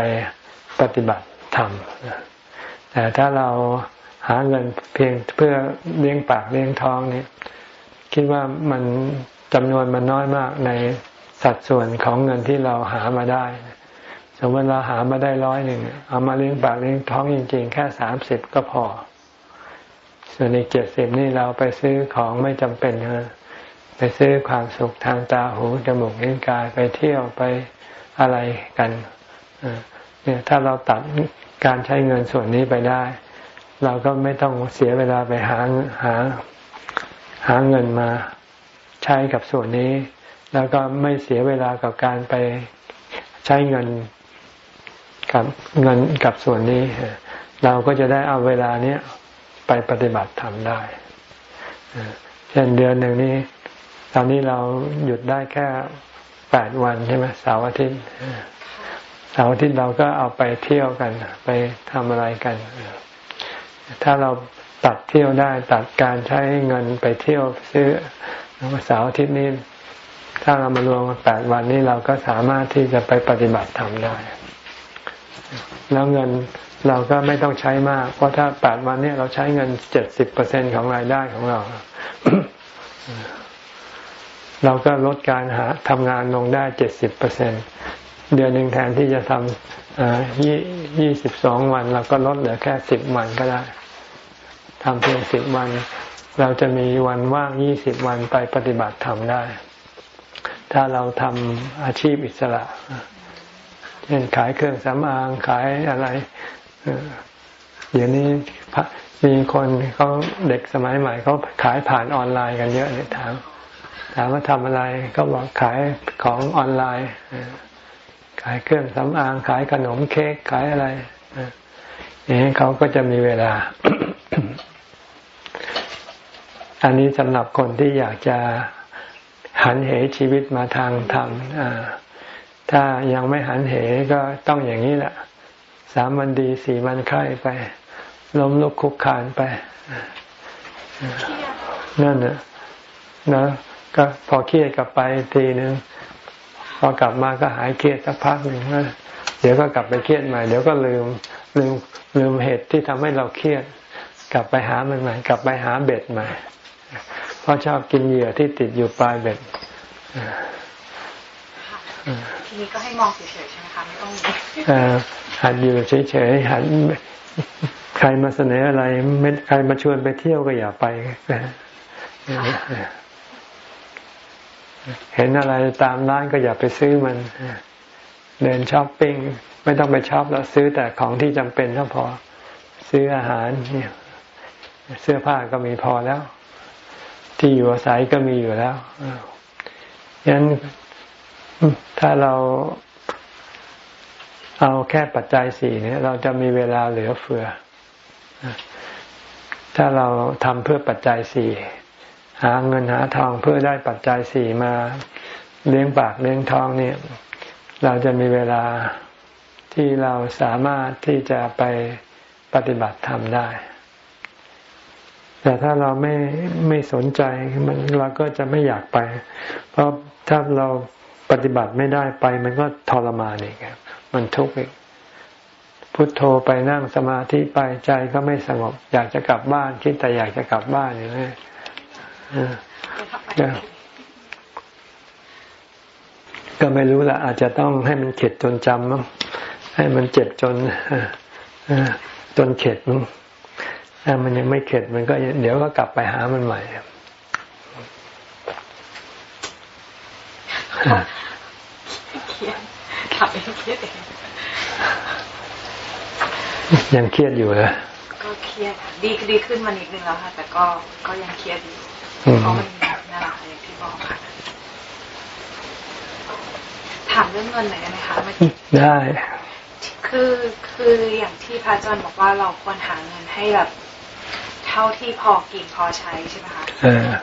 ปฏิบัติธรรมแต่ถ้าเราหาเงินเพียงเพื่อเลี้ยงปากเลี้ยงท้องนี่คิดว่ามันจำนวนมันน้อยมากในสัดส่วนของเงินที่เราหามาได้ สมมติเราหามาได้ร้อยหนึ่งเอามาเลี้ยงปากเลี้ยงท้องจริง ๆ แค่สามสิบก็พอ ส่วนในเจ็ดสิบนี่เราไปซื้อของไม่จำเป็นนะไปซื้อความสุขทางตาหูจมูกลิ้นกายไปเที่ยวไปอะไรกันเนี่ยถ้าเราตัดการใช้เงินส่วนนี้ไปได้ เราก็ไม่ต้องเสียเวลาไปหาหาหาเงินมาใช้กับส่วนนี้ แล้วก็ไม่เสียเวลากับการไปใช้เงินกับเงินกับส่วนนี้ เราก็จะได้เอาเวลาเนี้ย ไปปฏิบัติธรรมได้เช่นเดือนหนึ่งนี้ ตอนนี้เราหยุดได้แค่แปดวันใช่ไหมเสาร์อาทิตย์เสาร์อาทิตย์เราก็เอาไปเที่ยวกัน ไปทำอะไรกัน ถ้าเราตัดเที่ยวได้ตัดการใช้เงินไปเที่ยวซื้อเสาร์อาทิตย์นี้ ถ้าเรามารวมแปดวันนี้เราก็สามารถที่จะไปปฏิบัติทำได้ แล้วเงิน เราก็ไม่ต้องใช้มาก เพราะถ้าแปดวันนี้เราใช้เงินเจ็ดสิบเปอร์เซ็นของรายได้ของเรา เราก็ลดการหาทำงานลงได้เจ็ดสิบเปอร์เซ็นเดือนหนึ่งแทนที่จะทำยี่ยี่สิบสองวันเราก็ลดเหลือแค่สิบวันก็ได้ทำเพียงสิบวัน เราจะมีวันว่างยี่สิบวันไปปฏิบัติธรรมได้ ถ้าเราทำอาชีพอิสระเช่นขายเครื่องสำอางขายอะไร เดี๋ยวนี้มีคนเขาเด็กสมัยใหม่เขาขายผ่านออนไลน์กันเยอะเนี่ยถามถามว่าทำอะไรก็บอกขายของออนไลน์ขายเครื่องสำอางขายขนมเค้กขายอะไรอย่างนี้เขาก็จะมีเวลา อันนี้สำหรับคนที่อยากจะหันเหชีวิตมาทางธรรมถ้ายังไม่หันเหก็ต้องอย่างนี้แหละ สามวันดีสี่วันไข้ไป ล้มลุกคุกคานไปนั่นน่ะนะก็พอเครียดกลับไปทีนึงพอกลับมาก็หายเครียดสักพักหนึ่งเดี๋ยวก็กลับไปเครียดใหม่เดี๋ยวก็ลืมลืมลืมเหตุที่ทำให้เราเครียด กลับไปหามันใหม่ กลับไปหาเบ็ดใหม่เพราะชอบกินเหยื่อที่ติดอยู่ปลายเบ็ดทีนี้ก็ให้มองเฉยๆใช่ไหมคะไม่ต้อง หัดอยู่เฉยๆหัดใครมาเสนออะไรไม่ใครมาชวนไปเที่ยวก็อย่าไปเห็นอะไรตามร้านก็อย่าไปซื้อมันเดินช้อปปิ้งไม่ต้องไปช้อปแล้วซื้อแต่ของที่จำเป็นก็พอ ซื้ออาหารเนี่ย เสื้อผ้าก็มีพอแล้ว ที่อยู่อาศัยก็มีอยู่แล้วฉะนั้นถ้าเรา เอาแค่ปัจจัยสี่เนี่ยเราจะมีเวลาเหลือเฟือ ถ้าเราทำเพื่อปัจจัยสี่หาเงินหาทองเพื่อได้ปัจจัยสี่มาเลี้ยงปากเลี้ยงท้องเนี่ย เราจะมีเวลาที่เราสามารถที่จะไปปฏิบัติธรรมได้ แต่ถ้าเราไม่ไม่สนใจมันเราก็จะไม่อยากไป เพราะถ้าเราปฏิบัติไม่ได้ไป มันก็ทรมานเอีก มันทุกข์อีกพุทโธไปนั่งสมาธิไปใจก็ไม่สงบ อยากจะกลับบ้าน คิดแต่อยากจะกลับบ้านอย่างนี้ก็ไม่รู้ละอาจจะต้องให้มันเข็ดจนจำมั้งให้มันเจ็บจนจนเข็ดมั้งถ้ามันยังไม่เข็ดมันก็เดี๋ยวก็กลับไปหามันใหม่เครียด ขับเองเครียดเองยังเครียดอยู่เหรอก็เครียดดีดีขึ้นมานิดนึงแล้วค่ะ แต่ก็ก็ยังเครียดอยู่เพราะมันน่ารักอย่างที่บอกค่ะถามเรื่องเงินหน่อยได้ไหมคะเมื่อกี้ได้ คือคืออย่างที่พระอาจารย์บอกว่าเราควรหาเงินให้แบบเท่าที่พอกินพอใช้ใช่ไหมคะ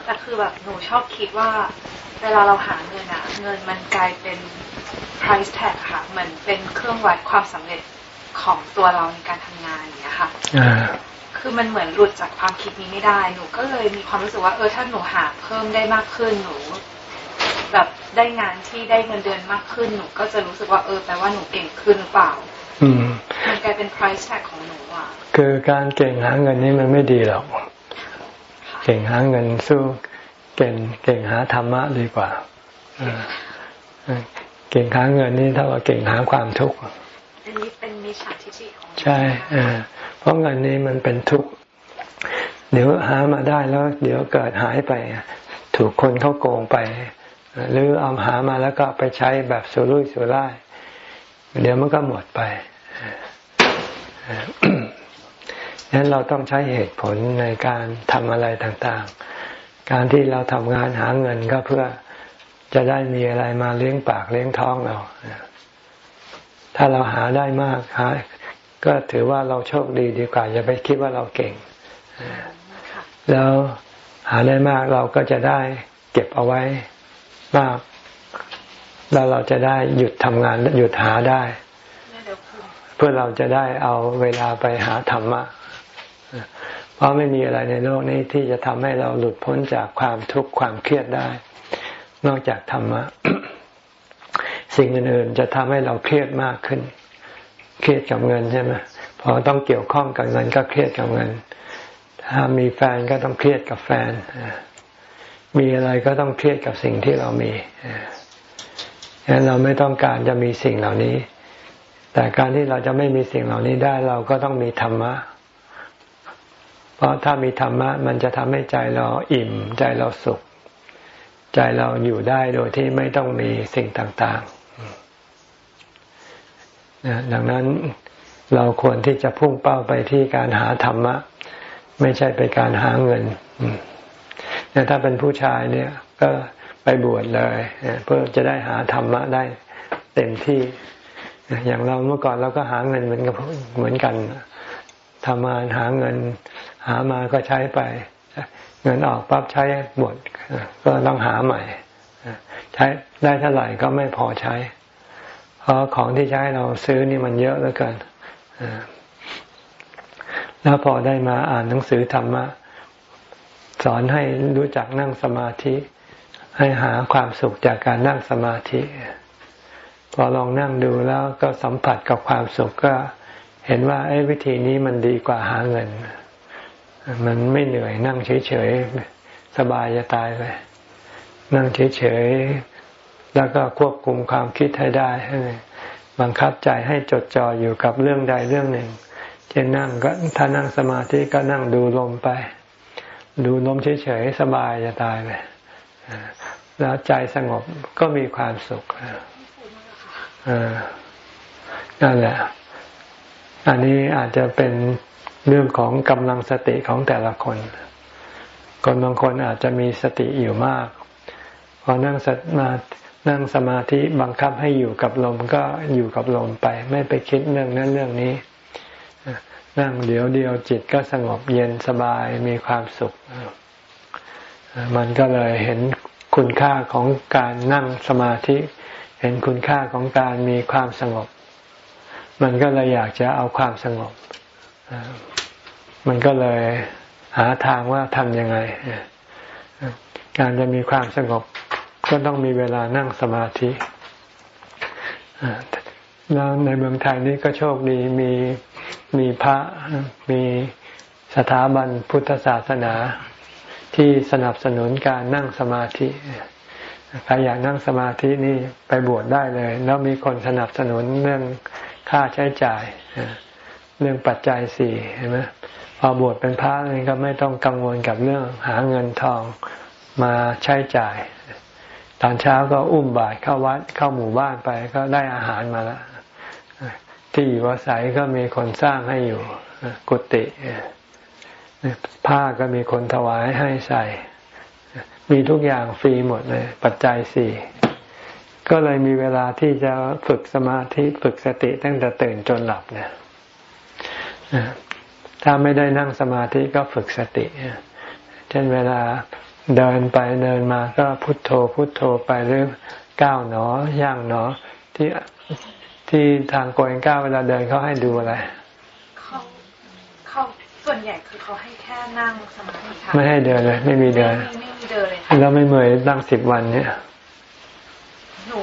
แต่คือแบบหนูชอบคิดว่า เวลาเราหาเงินอะเงินมันกลายเป็น price tag ค่ะเหมือนเป็นเครื่องวัดความสำเร็จของตัวเราในการทำงานอย่างเงี้ยค่ะคือมันเหมือนหลุดจากความคิดนี้ไม่ได้หนูก็เลยมีความรู้สึกว่าเออถ้าหนูหาเพิ่มได้มากขึ้นหนู แบบได้งานที่ได้เงินเดือนมากขึ้นหนูก็จะรู้สึกว่าเออแปลว่าหนูเก่งขึ้นหรือเปล่า อืมมันกลายเป็น price tag ของหนูอะคือการเก่งหาเงินนี่มันไม่ดีหรอกเก่งหาเงินสู้เก่งเก่งหาธรรมะดีกว่า เก่งหาเงินนี่เท่ากับเก่งหาความทุกข์อันนี้เป็นมิจฉาทิฏฐิของใช่เพราะเงินนี้มันเป็นทุกข์เดี๋ยวหามาได้แล้ว เดี๋ยวเกิดหายไป ถูกคนเขาโกงไป หรือเอาหามาแล้วก็ไปใช้แบบสุรุ่ยสุร่ายเดี๋ยวมันก็หมดไปดังนั้นเราต้องใช้เหตุผลในการทำอะไรต่างๆ การที่เราทำงานหาเงินก็เพื่อ จะได้มีอะไรมาเลี้ยงปากเลี้ยงท้องเรา ถ้าเราหาได้มากหาก็ถือว่าเราโชคดีดีกว่า อย่าไปคิดว่าเราเก่ง แล้วหาได้มากเราก็จะได้เก็บเอาไว้มาก แล้วเราจะได้หยุดทำงานหยุดหาได้ เพื่อเราจะได้เอาเวลาไปหาธรรมะเพราะไม่มีอะไรในโลกนี้ที่จะทำให้เราหลุดพ้นจากความทุกข์ความเครียดได้ นอกจากธรรมะสิ่งอื่นๆจะทำให้เราเครียดมากขึ้น เครียดกับเงินใช่ไหมพอต้องเกี่ยวข้องกับเงินก็เครียดกับเงิน ถ้ามีแฟนก็ต้องเครียดกับแฟน มีอะไรก็ต้องเครียดกับสิ่งที่เรามีฉะนั้นเราไม่ต้องการจะมีสิ่งเหล่านี้ แต่การที่เราจะไม่มีสิ่งเหล่านี้ได้เราก็ต้องมีธรรมะ เพราะถ้ามีธรรมะ มันจะทำให้ใจเราอิ่มใจเราสุข ใจเราอยู่ได้โดยที่ไม่ต้องมีสิ่งต่างๆดังนั้นเราควรที่จะพุ่งเป้าไปที่การหาธรรมะ ไม่ใช่ไปการหาเงินแต่ถ้าเป็นผู้ชายเนี่ย ก็ไปบวชเลยเพื่อจะได้หาธรรมะได้เต็มที่อย่างเราเมื่อก่อนเราก็หาเงินเหมือนกับเหมือนกันทำงานหาเงิน หามาก็ใช้ไป เงินออกปั๊บใช้หมดก็ต้องหาใหม่ใช้ได้เท่าไหร่ก็ไม่พอใช้ เพราะของที่ใช้เราซื้อนี่มันเยอะเหลือเกินแล้วพอได้มาอ่านหนังสือธรรมะสอนให้รู้จักนั่งสมาธิ ให้หาความสุขจากการนั่งสมาธิ พอลองนั่งดูแล้วก็สัมผัสกับความสุขก็เห็นว่าไอ้วิธีนี้มันดีกว่าหาเงิน มันไม่เหนื่อยนั่งเฉยๆ สบายจะตายไปนั่งเฉยๆ แล้วก็ควบคุมความคิดให้ได้บังคับใจให้จดจ่ออยู่กับเรื่องใดเรื่องหนึ่งเช่นนั่งก็ถ้านั่งสมาธิก็นั่งดูลมไป ดูลมเฉยๆ สบายจะตายไปแล้วใจสงบก็มีความสุขนั่นแหละ อันนี้อาจจะเป็น เรื่องของกำลังสติของแต่ละคน คนบางคนอาจจะมีสติอยู่มาก พอนั่งสมานั่งสมาธิบังคับให้อยู่กับลมก็อยู่กับลมไป ไม่ไปคิดเรื่องนั้นเรื่องนี้ นั่งเดี๋ยวเดียวจิตก็สงบเย็นสบายมีความสุข มันก็เลยเห็นคุณค่าของการนั่งสมาธิ เห็นคุณค่าของการมีความสงบ มันก็เลยอยากจะเอาความสงบ มันก็เลยหาทางว่าทำยังไง การจะมีความสงบ ก็ต้องมีเวลานั่งสมาธิแล้วในเมืองไทยนี้ก็โชคดีมีมีพระมีสถาบันพุทธศาสนาที่สนับสนุนการนั่งสมาธิใครอยากนั่งสมาธินี่ไปบวชได้เลย แล้วมีคนสนับสนุนเรื่องค่าใช้จ่าย เรื่องปัจจัยสี่เห็นไหม พอบวชเป็นพระนี่ก็ไม่ต้องกังวลกับเรื่องหาเงินทองมาใช้จ่าย ตอนเช้าก็อุ้มบาตรเข้าวัดเข้าหมู่บ้านไปก็ได้อาหารมาแล้วที่อยู่อาศัยก็มีคนสร้างให้อยู่กุฏิผ้าก็มีคนถวายให้ใส่ มีทุกอย่างฟรีหมดเลย ปัจจัยสี่ก็เลยมีเวลาที่จะฝึกสมาธิฝึกสติตั้งแต่ตื่นจนหลับเนี่ย ถ้าไม่ได้นั่งสมาธิก็ฝึกสติ เช่นเวลาเดินไปเดินมาก็พุทโธพุทโธไปหรือก้าวหนอย่างหนอที่ที่ทางโกเอนก้าเวลาเดินเขาให้ดูอะไรเขาเขาส่วนใหญ่คือเขาให้แค่นั่งสมาธิไม่ให้เดินเลย ไม่มีเดินไม่มีเดินเลยค่ะแล้วไม่เมื่อยนั่งสิบวันเนี่ยหนู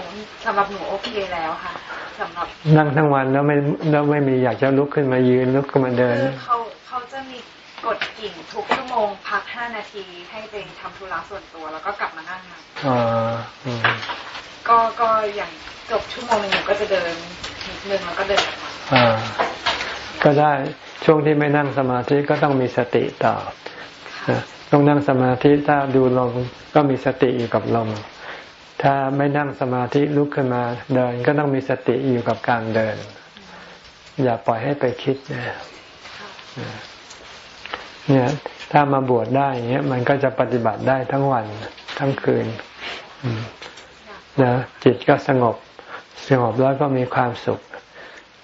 สำหรับหนูโอเคแล้วค่ะสำหรับนั่งทั้งวันแล้วไม่แล้วไม่มีอยากจะลุกขึ้นมายืนลุกขึ้นมาเดินเขาเขา จะมีกดกิ่งทุกชั่วโมง พักห้านาทีให้ไปทำธุระส่วนตัว แล้วก็กลับมานั่งใหม่ก็ก็อย่างจบชั่วโมงหนึ่งก็จะเดินนิดนึงแล้วก็เดินอ่า ก็ได้ช่วงที่ไม่นั่งสมาธิก็ต้องมีสติต่อต้องนั่งสมาธิถ้าดูลมก็มีสติอยู่กับลมถ้าไม่นั่งสมาธิลุกขึ้นมาเดินก็ต้องมีสติอยู่กับการเดิน อย่าปล่อยให้ไปคิดเนี่ย เนี่ยถ้ามาบวชได้เงี้ยมันก็จะปฏิบัติได้ทั้งวันทั้งคืนนะจิตก็สงบสงบแล้วก็มีความสุข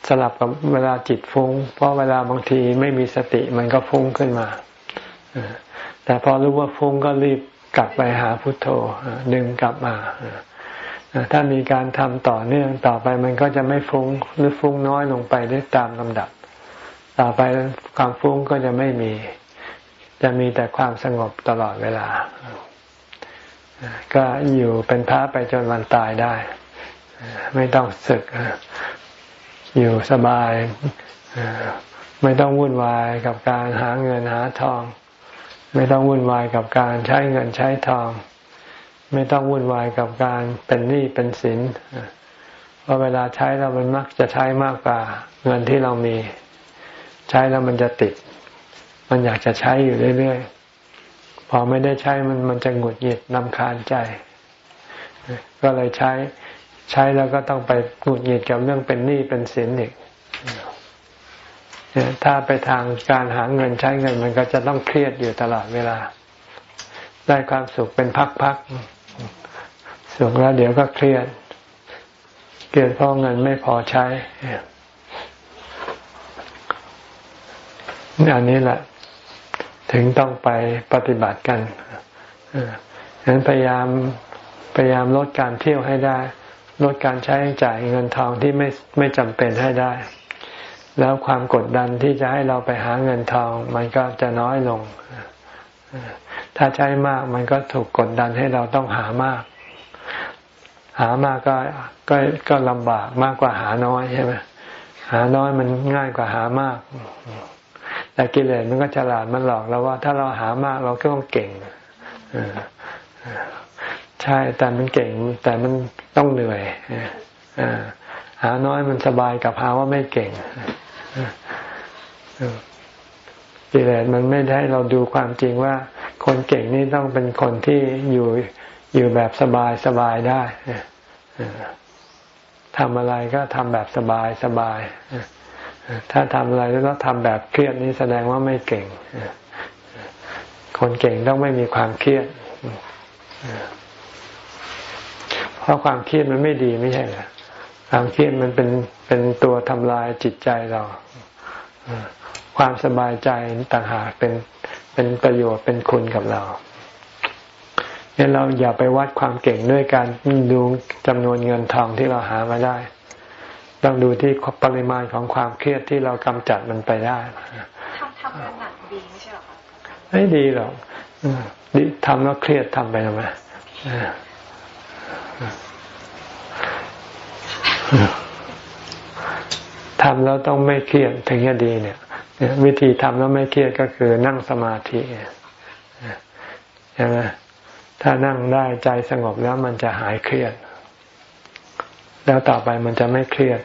สลับกับเวลาจิตฟุง้ง เพราะเวลาบางทีไม่มีสติมันก็ฟุ้งขึ้นมาแต่พอรู้ว่าฟุ้งก็รีบกลับไปหาพุทโธดึงกลับมาถ้ามีการทำต่อเนื่องต่อไปมันก็จะไม่ฟุ้งหรือฟุ้งน้อยลงไปได้ตามลำดับ ต่อไปความฟุ้งก็จะไม่มี จะมีแต่ความสงบตลอดเวลา ก็อยู่เป็นพระไปจนวันตายได้ ไม่ต้องศึก อยู่สบาย ไม่ต้องวุ่นวายกับการหาเงินหาทอง ไม่ต้องวุ่นวายกับการใช้เงินใช้ทอง ไม่ต้องวุ่นวายกับการเป็นหนี้เป็นสินเพราะเวลาใช้เรามันมักจะใช้มากกว่าเงินที่เรามี ใช้แล้วมันจะติด มันอยากจะใช้อยู่เรื่อยๆ พอไม่ได้ใช้มันมันจะหงุดหงิดนำคาญใจ ก็เลยใช้ใช้แล้วก็ต้องไปหงุดหงิดกับเรื่องเป็นหนี้เป็นสินอีกถ้าไปทางการหาเงินใช้เงินมันก็จะต้องเครียดอยู่ตลอดเวลา ได้ความสุขเป็นพักๆ สุขแล้วเดี๋ยวก็เครียดเกลียดเพราะเงินไม่พอใช้อันนี้แหละ ถึงต้องไปปฏิบัติกันฉะนั้นพยายามพยายามลดการเที่ยวให้ได้ ลดการใช้จ่ายเงินทองที่ไม่ไม่จำเป็นให้ได้ แล้วความกดดันที่จะให้เราไปหาเงินทอง มันก็จะน้อยลง ถ้าใช้มากมันก็ถูกกดดันให้เราต้องหามาก หามากก็ก็ก็ลำบากมากกว่าหาน้อยใช่ไหมหาน้อยมันง่ายกว่าหามาก แต่กิเลสมันก็ฉลาดมันหลอกเราว่า ถ้าเราหามากเราก็ต้องเก่งใช่แต่มันเก่ง แต่มันต้องเหนื่อยหาน้อยมันสบายกับหาว่าไม่เก่งกิเลสมันไม่ได้เราดูความจริงว่า คนเก่งนี่ต้องเป็นคนที่อยู่อยู่แบบสบายสบายได้ทำอะไรก็ทำแบบสบายสบาย ถ้าทำอะไรแล้วทำแบบเครียดนี่แสดงว่าไม่เก่ง คนเก่งต้องไม่มีความเครียด เพราะความเครียดมันไม่ดีไม่ใช่เหรอความเครียดมันเป็นเป็นตัวทำลายจิตใจเรา ความสบายใจต่างหากเป็นเป็นประโยชน์เป็นคุณกับเราเนี่ยเราอย่าไปวัดความเก่งด้วยการดูจำนวนเงินทองที่เราหามาได้ ต้องดูที่ปริมาณของความเครียดที่เรากำจัดมันไปได้ทำทำงานหนักดีไม่ใช่หรอคะไม่ดีหรอกดีทำแล้วเครียดทำไปทำไมทำแล้วต้องไม่เครียดถึงจะดีเนี่ย วิธีทำแล้วไม่เครียดก็คือนั่งสมาธิใช่ไหมถ้านั่งได้ใจสงบแล้วมันจะหายเครียด แล้วต่อไปมันจะไม่เครียด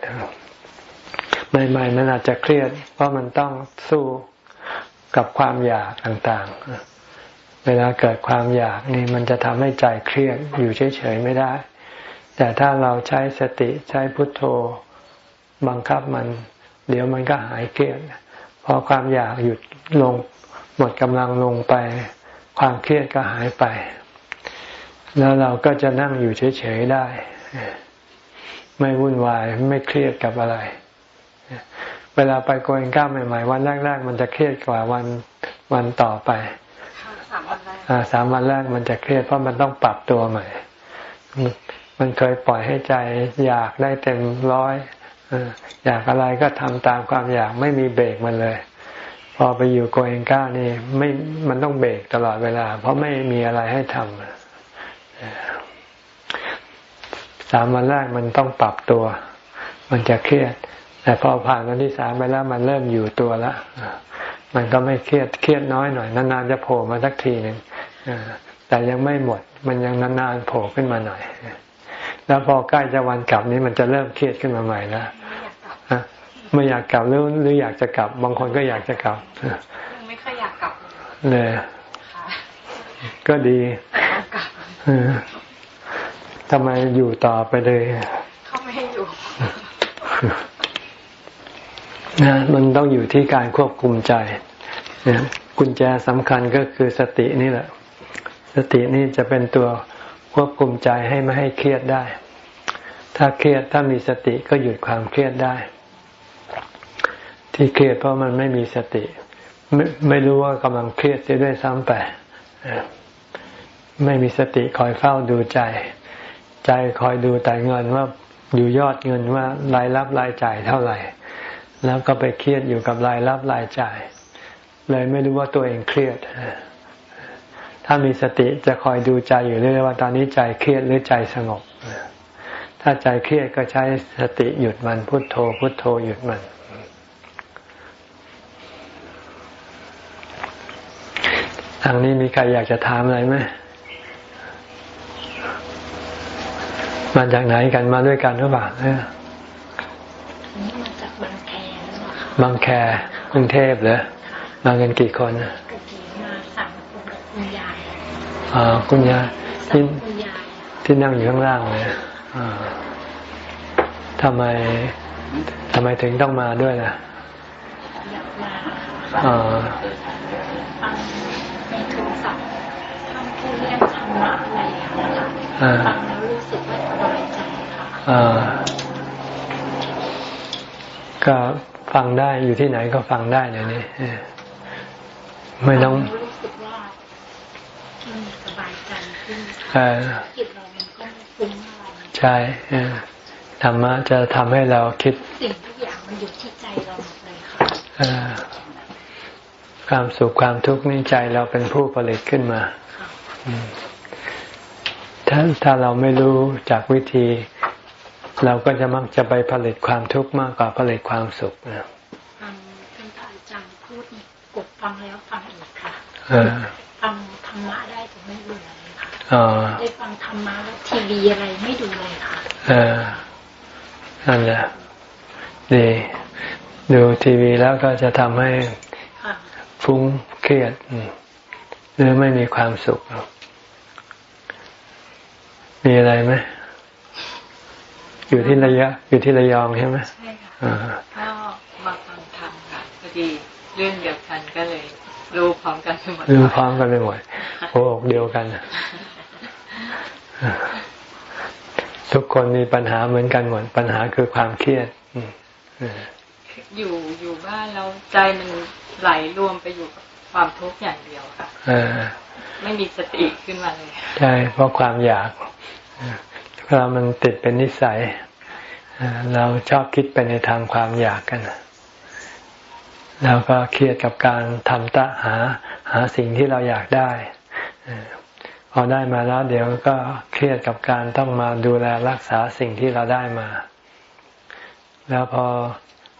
ใหม่ๆมันอาจจะเครียด เพราะมันต้องสู้กับความอยากต่างๆ เวลาเกิดความอยากนี่มันจะทำให้ใจเครียดอยู่เฉยๆไม่ได้ แต่ถ้าเราใช้สติใช้พุทโธบังคับมัน เดี๋ยวมันก็หายเครียดพอความอยากหยุดลงหมดกำลังลงไป ความเครียดก็หายไป แล้วเราก็จะนั่งอยู่เฉยๆได้ ไม่วุ่นวายไม่เครียดกับอะไร เวลาไปโกเอนก้าใหม่ๆ วันแรก ๆ มันจะเครียดกว่าวันวันต่อไปสามวันแรกสามวันแรกมันจะเครียดเพราะมันต้องปรับตัวใหม่ มันเคยปล่อยให้ใจอยากได้เต็มร้อยอยากอะไรก็ทำตามความอยากไม่มีเบรกมันเลย พอไปอยู่โกเอนก้านี่ไม่มันต้องเบรกตลอดเวลา เพราะไม่มีอะไรให้ทำ สามวันแรกมันต้องปรับตัว มันจะเครียด แต่พอผ่านวันที่สามไปแล้วมันเริ่มอยู่ตัวแล้วมันก็ไม่เครียดเครียดน้อยหน่อยนานๆจะโผล่มาสักทีหนึ่งแต่ยังไม่หมด มันยังนานๆโผล่ขึ้นมาหน่อยแล้วพอใกล้จะวันกลับนี้มันจะเริ่มเครียดขึ้นมาใหม่แล้วไม่อยากกลับหรือหรืออยากจะกลับ บางคนก็อยากจะกลับไม่ค่อยอยากกลับเลยก็ดี ทำไมอยู่ต่อไปเลยเขาไม่ให้อยู่นะมันต้องอยู่ที่การควบคุมใจนะกุญแจสำคัญก็คือสตินี่แหละ สตินี่จะเป็นตัวควบคุมใจให้ไม่ให้เครียดได้ ถ้าเครียดถ้ามีสติก็หยุดความเครียดได้ ที่เครียดเพราะมันไม่มีสติ ไม่ไม่รู้ว่ากำลังเครียดเสียด้วยซ้ำไปไม่มีสติคอยเฝ้าดูใจ ใจคอยดูแต่เงินว่าอยู่ยอดเงินว่ารายรับรายจ่ายเท่าไหร่ แล้วก็ไปเครียดอยู่กับรายรับรายจ่าย เลยไม่รู้ว่าตัวเองเครียด ถ้ามีสติจะคอยดูใจอยู่เรื่อยว่าตอนนี้ใจเครียดหรือใจสงบ ถ้าใจเครียดก็ใช้สติหยุดมันพุทโธ พุทโธหยุดมันทางนี้มีใครอยากจะถามอะไรไหม มาจากไหนกันมาด้วยกันหรือเปล่านี่มาจากบางแคบางแคกรุงเทพเหรอมากันกี่คนมาสามคนคุณยายอ๋อคุณยายที่ที่นั่งอยู่ข้างล่างเลยทำไมทำไมถึงต้องมาด้วยล่ะอยากมาอ๋อฟังในโทรศัพท์ท่านผู้เรียนธรรมะอะไรอย่างเงี้ยค่ะ ก็ฟังได้อยู่ที่ไหนก็ฟังได้เดี๋ยวนี้ไม่ต้องรู้สึกว่าสบายใจขึ้นจิตเรามันก็ไม่ฟุ้งอะไรใช่ธรรมะจะทำให้เราคิดสิ่งทุกอย่างมันอยู่ที่ใจเราหมดเลยค่ะความสุขความทุกข์นี่ใจเราเป็นผู้ผลิตขึ้นมาถ้าถ้าเราไม่รู้จากวิธี เราก็จะมักจะไปผลิตความทุกข์มากกว่าผลิตความสุขนะฟังท่านอาจารย์พูดกดฟังแล้วฟังอีกค่ะฟังธรรมะได้แต่ไม่เบื่อเลยค่ะได้ฟังธรรมะแล้วทีวีอะไรไม่ดูเลยค่ะเออนั่นแหละดีดูทีวีแล้วก็จะทำให้ฟุ้งเครียดหรือไม่มีความสุขมีอะไรไหม อยู่ที่ระยะ อยู่ที่ระยองใช่ไหมใช่ค่ะก็มาฟังธรรมค่ะพอดีเรื่องเดียวกันก็เลยรู้พร้อมกันไปหมดรู้พร้อมกันไปหมดโอ้เดียวกัน ทุกคนมีปัญหาเหมือนกันหมดปัญหาคือความเครียดอยู่อยู่บ้านแล้วใจมันไหลรวมไปอยู่กับความทุกข์อย่างเดียวค่ะไม่มีสติขึ้นมาเลย ใช่ เพราะความอยาก เรามันติดเป็นนิสัย เราชอบคิดไปในทางความอยากกันแล้วก็เครียดกับการทำตะหาหาสิ่งที่เราอยากได้ พอได้มาแล้วเดี๋ยวก็เครียดกับการต้องมาดูแลรักษาสิ่งที่เราได้มา แล้วพอ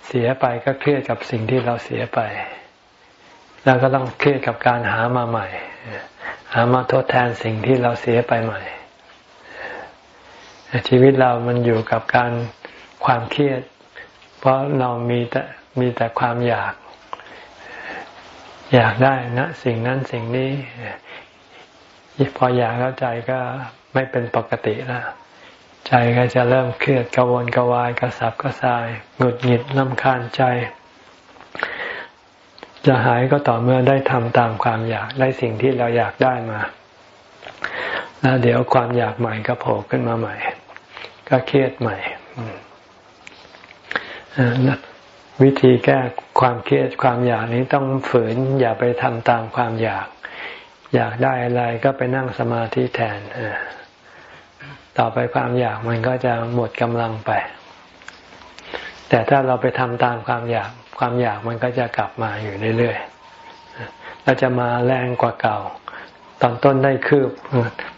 เสียไปก็เครียดกับสิ่งที่เราเสียไป แล้วก็ต้องเครียดกับการหามาใหม่ หามาทดแทนสิ่งที่เราเสียไปใหม่ ชีวิตเรามันอยู่กับการความเครียด เพราะเรามีแต่มีแต่ความอยาก อยากได้นะ สิ่งนั้นสิ่งนี้ พออยากแล้วใจก็ไม่เป็นปกติแล้วใจก็จะเริ่มเครียดกระวนกวายกระสับกระส่ายหงุดหงิดลำคาญใจ จะหายก็ต่อเมื่อได้ทำตามความอยากได้สิ่งที่เราอยากได้มา แล้วเดี๋ยวความอยากใหม่ก็โผล่ขึ้นมาใหม่ ก็เครียดใหม่วิธีแก้ความเครียดความอยากนี้ต้องฝืนอย่าไปทำตามความอยาก อยากได้อะไรก็ไปนั่งสมาธิแทนต่อไปความอยากมันก็จะหมดกำลังไป แต่ถ้าเราไปทำตามความอยาก ความอยากมันก็จะกลับมาอยู่เรื่อยๆเราจะมาแรงกว่าเก่า ตอนต้นได้คืบ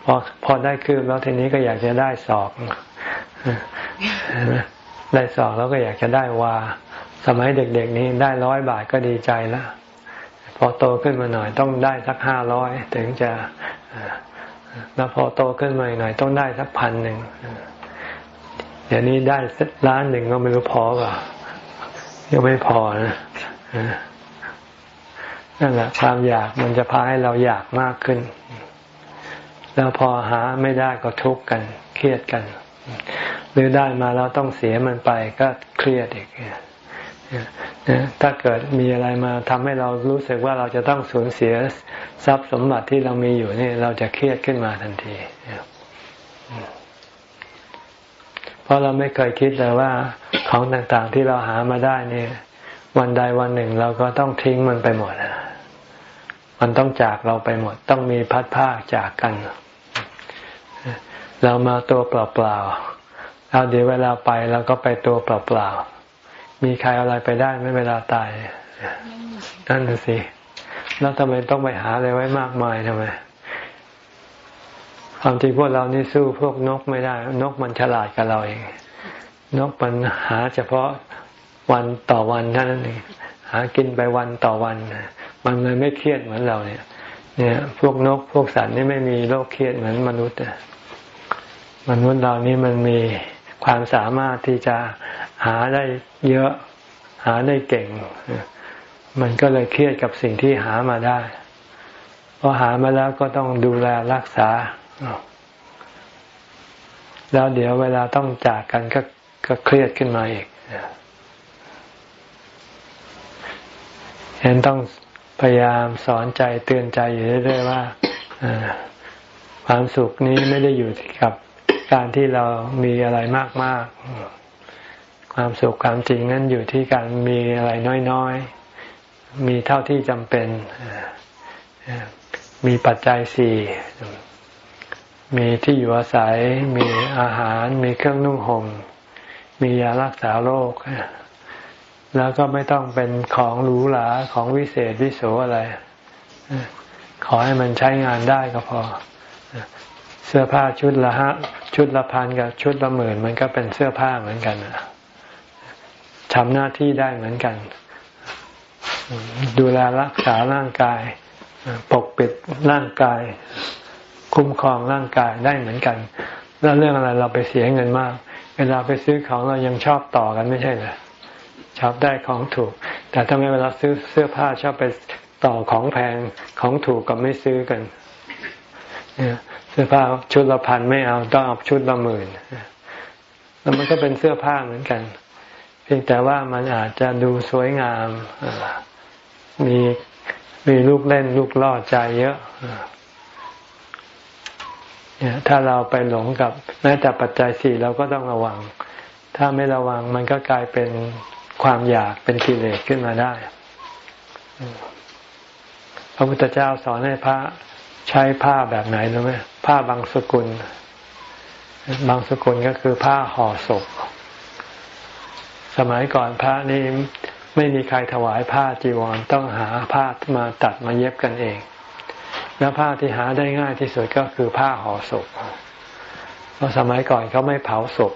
พอพอได้คืบแล้วทีนี้ก็อยากจะได้สอบได้สอบแล้วก็อยากจะได้วา สมัยเด็กๆนี้ได้ร้อยบาทก็ดีใจแล้วพอโตขึ้นมาหน่อยต้องได้สักห้าร้อยถึงจะแล้วพอโตขึ้นมาหน่อยต้องได้สักพันหนึ่งเดี๋ยวนี้ได้ล้านหนึ่งก็ไม่รู้พอป่ะยังไม่พอนะ นั่นแหละความอยากมันจะพาให้เราอยากมากขึ้น แล้วพอหาไม่ได้ก็ทุกข์กัน เครียดกัน หรือได้มาแล้วต้องเสียมันไปก็เครียดอีกถ้าเกิดมีอะไรมาทำให้เรารู้สึกว่าเราจะต้องสูญเสียทรัพย์สมบัติที่เรามีอยู่นี่เราจะเครียดขึ้นมาทันทีเพราะเราไม่เคยคิดเลยว่าของต่างๆที่เราหามาได้นี่วันใดวันหนึ่งเราก็ต้องทิ้งมันไปหมด มันต้องจากเราไปหมด ต้องมีพัดผ้าจากกัน เรามาตัวเปล่าๆแล้วเดี๋ยวเวลาไปเราก็ไปตัวเปล่าๆมีใครอะไรไปได้ไม่เวลาตายนั่นสิแล้วทำไมต้องไปหาอะไรไว้มากมายทำไมความจริงพวกเรานี่สู้พวกนกไม่ได้ นกมันฉลาดกับเราเอง นกมันหาเฉพาะวันต่อวันเท่านั้นเองหากินไปวันต่อวัน มันเลยไม่เครียดเหมือนเราเนี่ย เนี่ย พวกนกพวกสัตว์นี่ไม่มีโรคเครียดเหมือนมนุษย์มนุษย์เรานี่มันมีความสามารถที่จะหาได้เยอะหาได้เก่ง มันก็เลยเครียดกับสิ่งที่หามาได้พอหามาแล้วก็ต้องดูแลรักษา แล้วเดี๋ยวเวลาต้องจากกันก็ก็เครียดขึ้นมาอีกเห็นต้อง พยายามสอนใจเตือนใจอยู่เรื่อยๆว่าความสุขนี้ไม่ได้อยู่กับการที่เรามีอะไรมากๆ ความสุขความจริงนั้นอยู่ที่การมีอะไรน้อยๆ มีเท่าที่จำเป็น มีปัจจัยสี่ มีที่อยู่อาศัย มีอาหาร มีเครื่องนุ่งห่ม มียารักษาโรค แล้วก็ไม่ต้องเป็นของหรูหราของวิเศษวิโสอะไร ขอให้มันใช้งานได้ก็พอ เสื้อผ้าชุดละห้าชุดละพันกับชุดละหมื่นมันก็เป็นเสื้อผ้าเหมือนกันทำหน้าที่ได้เหมือนกัน ดูแลรักษาร่างกาย ปกปิดร่างกาย คุ้มครองร่างกายได้เหมือนกัน แล้วเรื่องอะไรเราไปเสียเงินมาก เวลาไปซื้อของเรายังชอบต่อกันไม่ใช่เหรอ ชอบได้ของถูก แต่ทำไมเวลาซื้อเสื้อผ้าชอบไปต่อของแพงของถูกกับไม่ซื้อกันเสื้อผ้าชุดละพันไม่เอาต้องเอาชุดละหมื่นแล้วมันก็เป็นเสื้อผ้าเหมือนกัน เพียงแต่ว่ามันอาจจะดูสวยงามมีมีลูกเล่นลูกล่อใจเยอะเนี่ยถ้าเราไปหลงกับแม้แต่ปัจจัยสี่เราก็ต้องระวัง ถ้าไม่ระวังมันก็กลายเป็น ความอยากเป็นกิเลสขึ้นมาได้ พระพุทธเจ้าสอนให้พระใช้ผ้าแบบไหนรู้ไหมผ้าบางสกุล บางสกุลก็คือผ้าห่อศพ สมัยก่อนพระนี่ไม่มีใครถวายผ้าจีวรต้องหาผ้ามาตัดมาเย็บกันเอง แล้วผ้าที่หาได้ง่ายที่สุดก็คือผ้าห่อศพ เพราะสมัยก่อนเขาไม่เผาศพ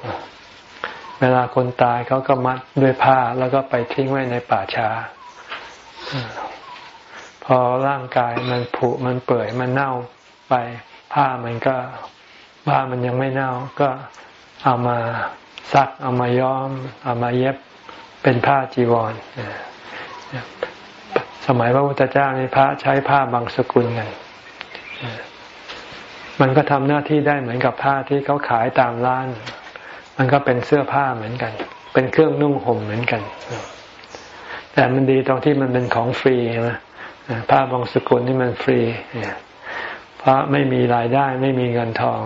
เวลาคนตายเขาก็มัดด้วยผ้าแล้วก็ไปทิ้งไว้ในป่าช้าพอร่างกายมันผุมันเปื่อยมันเน่าไปผ้ามันก็ผ้ามันยังไม่เน่าก็เอามาซักเอามาย้อม เอามาเย็บเป็นผ้าจีวรสมัยพระพุทธเจ้าในพระใช้ผ้าบางสกุลกันมันก็ทำหน้าที่ได้เหมือนกับผ้าที่เขาขายตามร้าน มันก็เป็นเสื้อผ้าเหมือนกัน เป็นเครื่องนุ่งห่มเหมือนกัน แต่มันดีตรงที่มันเป็นของฟรีใช่ไหมผ้าบางสกุลที่มันฟรีเพราะไม่มีรายได้ไม่มีเงินทอง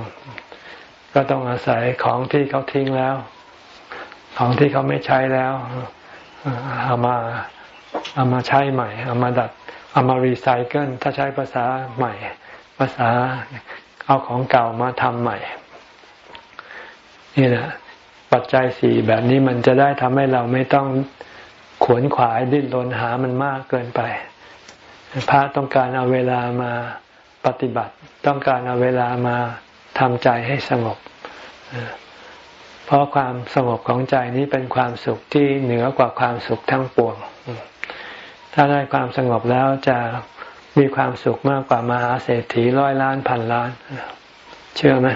ก็ต้องอาศัยของที่เขาทิ้งแล้ว ของที่เขาไม่ใช้แล้วเอามาเอามาใช้ใหม่ เอามาดัด เอามารีไซเคิลถ้าใช้ภาษาใหม่ ภาษาเอาของเก่ามาทำใหม่ นี่แหละปัจจัยสี่แบบนี้มันจะได้ทำให้เราไม่ต้องขวนขวายดิ้นรนหามันมากเกินไป พระต้องการเอาเวลามาปฏิบัติ ต้องการเอาเวลามาทำใจให้สงบ เพราะความสงบของใจนี้เป็นความสุขที่เหนือกว่าความสุขทั้งปวง ถ้าได้ความสงบแล้วจะมีความสุขมากกว่ามหาเศรษฐีร้อยล้านพันล้าน เชื่อไหม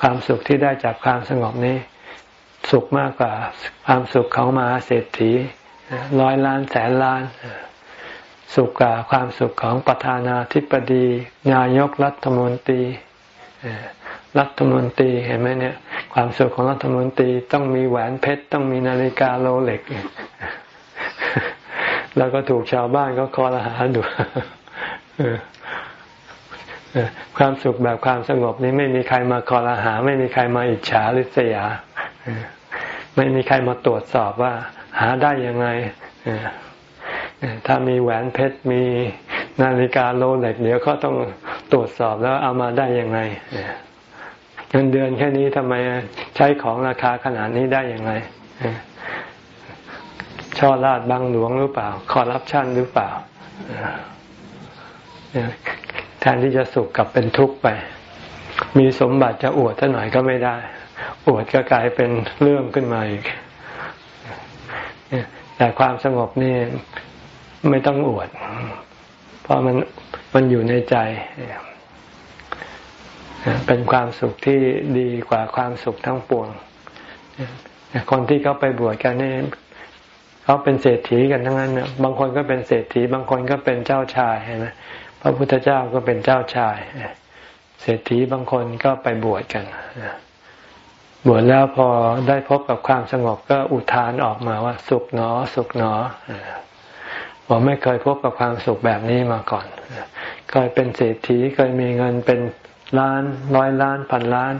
ความสุขที่ได้จากความสงบนี้ สุขมากกว่าความสุขของมหาเศรษฐีร้อยล้านแสนล้าน สุขกับความสุขของประธานาธิบดี นายกรัฐมนตรีรัฐมนตรีเห็นไหมเนี่ย ความสุขของรัฐมนตรีต้องมีแหวนเพชรต้องมีนาฬิกาโรเล็กแล้วก็ถูกชาวบ้านก็คอรหาดู ความสุขแบบความสงบนี้ไม่มีใครมาคอรหา ไม่มีใครมาอิจฉาริษยา ไม่มีใครมาตรวจสอบว่า หาได้ยังไงถ้ามีแหวนเพชรมีนาฬิกาโรเล็กเดี๋ยวเขาต้องตรวจสอบแล้วเอามาได้ยังไงเงินเดือนแค่นี้ทำไมใช้ของราคาขนาดนี้ได้ย่างไรช่อราดบังหลวงหรือเปล่า คอร์รัปชันหรือเปล่า แทนที่จะสุขกับเป็นทุกข์ไป มีสมบัติจะอวดท่าหน่อยก็ไม่ได้ อวดก็กลายเป็นเรื่องขึ้นมาอีกแต่ความสงบนี่ไม่ต้องอวด เพราะมันมันอยู่ในใจ เป็นความสุขที่ดีกว่าความสุขทั้งปวง คนที่เขาไปบวชกันนี่เขาเป็นเศรษฐีกันทั้งนั้นเนี่ยบางคนก็เป็นเศรษฐี บางคนก็เป็นเจ้าชายใช่ไหม พระพุทธเจ้าก็เป็นเจ้าชาย เศรษฐีบางคนก็ไปบวชกันบวชแล้วพอได้พบกับความสงบก็อุทานออกมาว่า สุขหนอ สุขหนอผมไม่เคยพบกับความสุขแบบนี้มาก่อนเคยเป็นเศรษฐีเคยมีเงินเป็นล้านร้อยล้านพันล้าน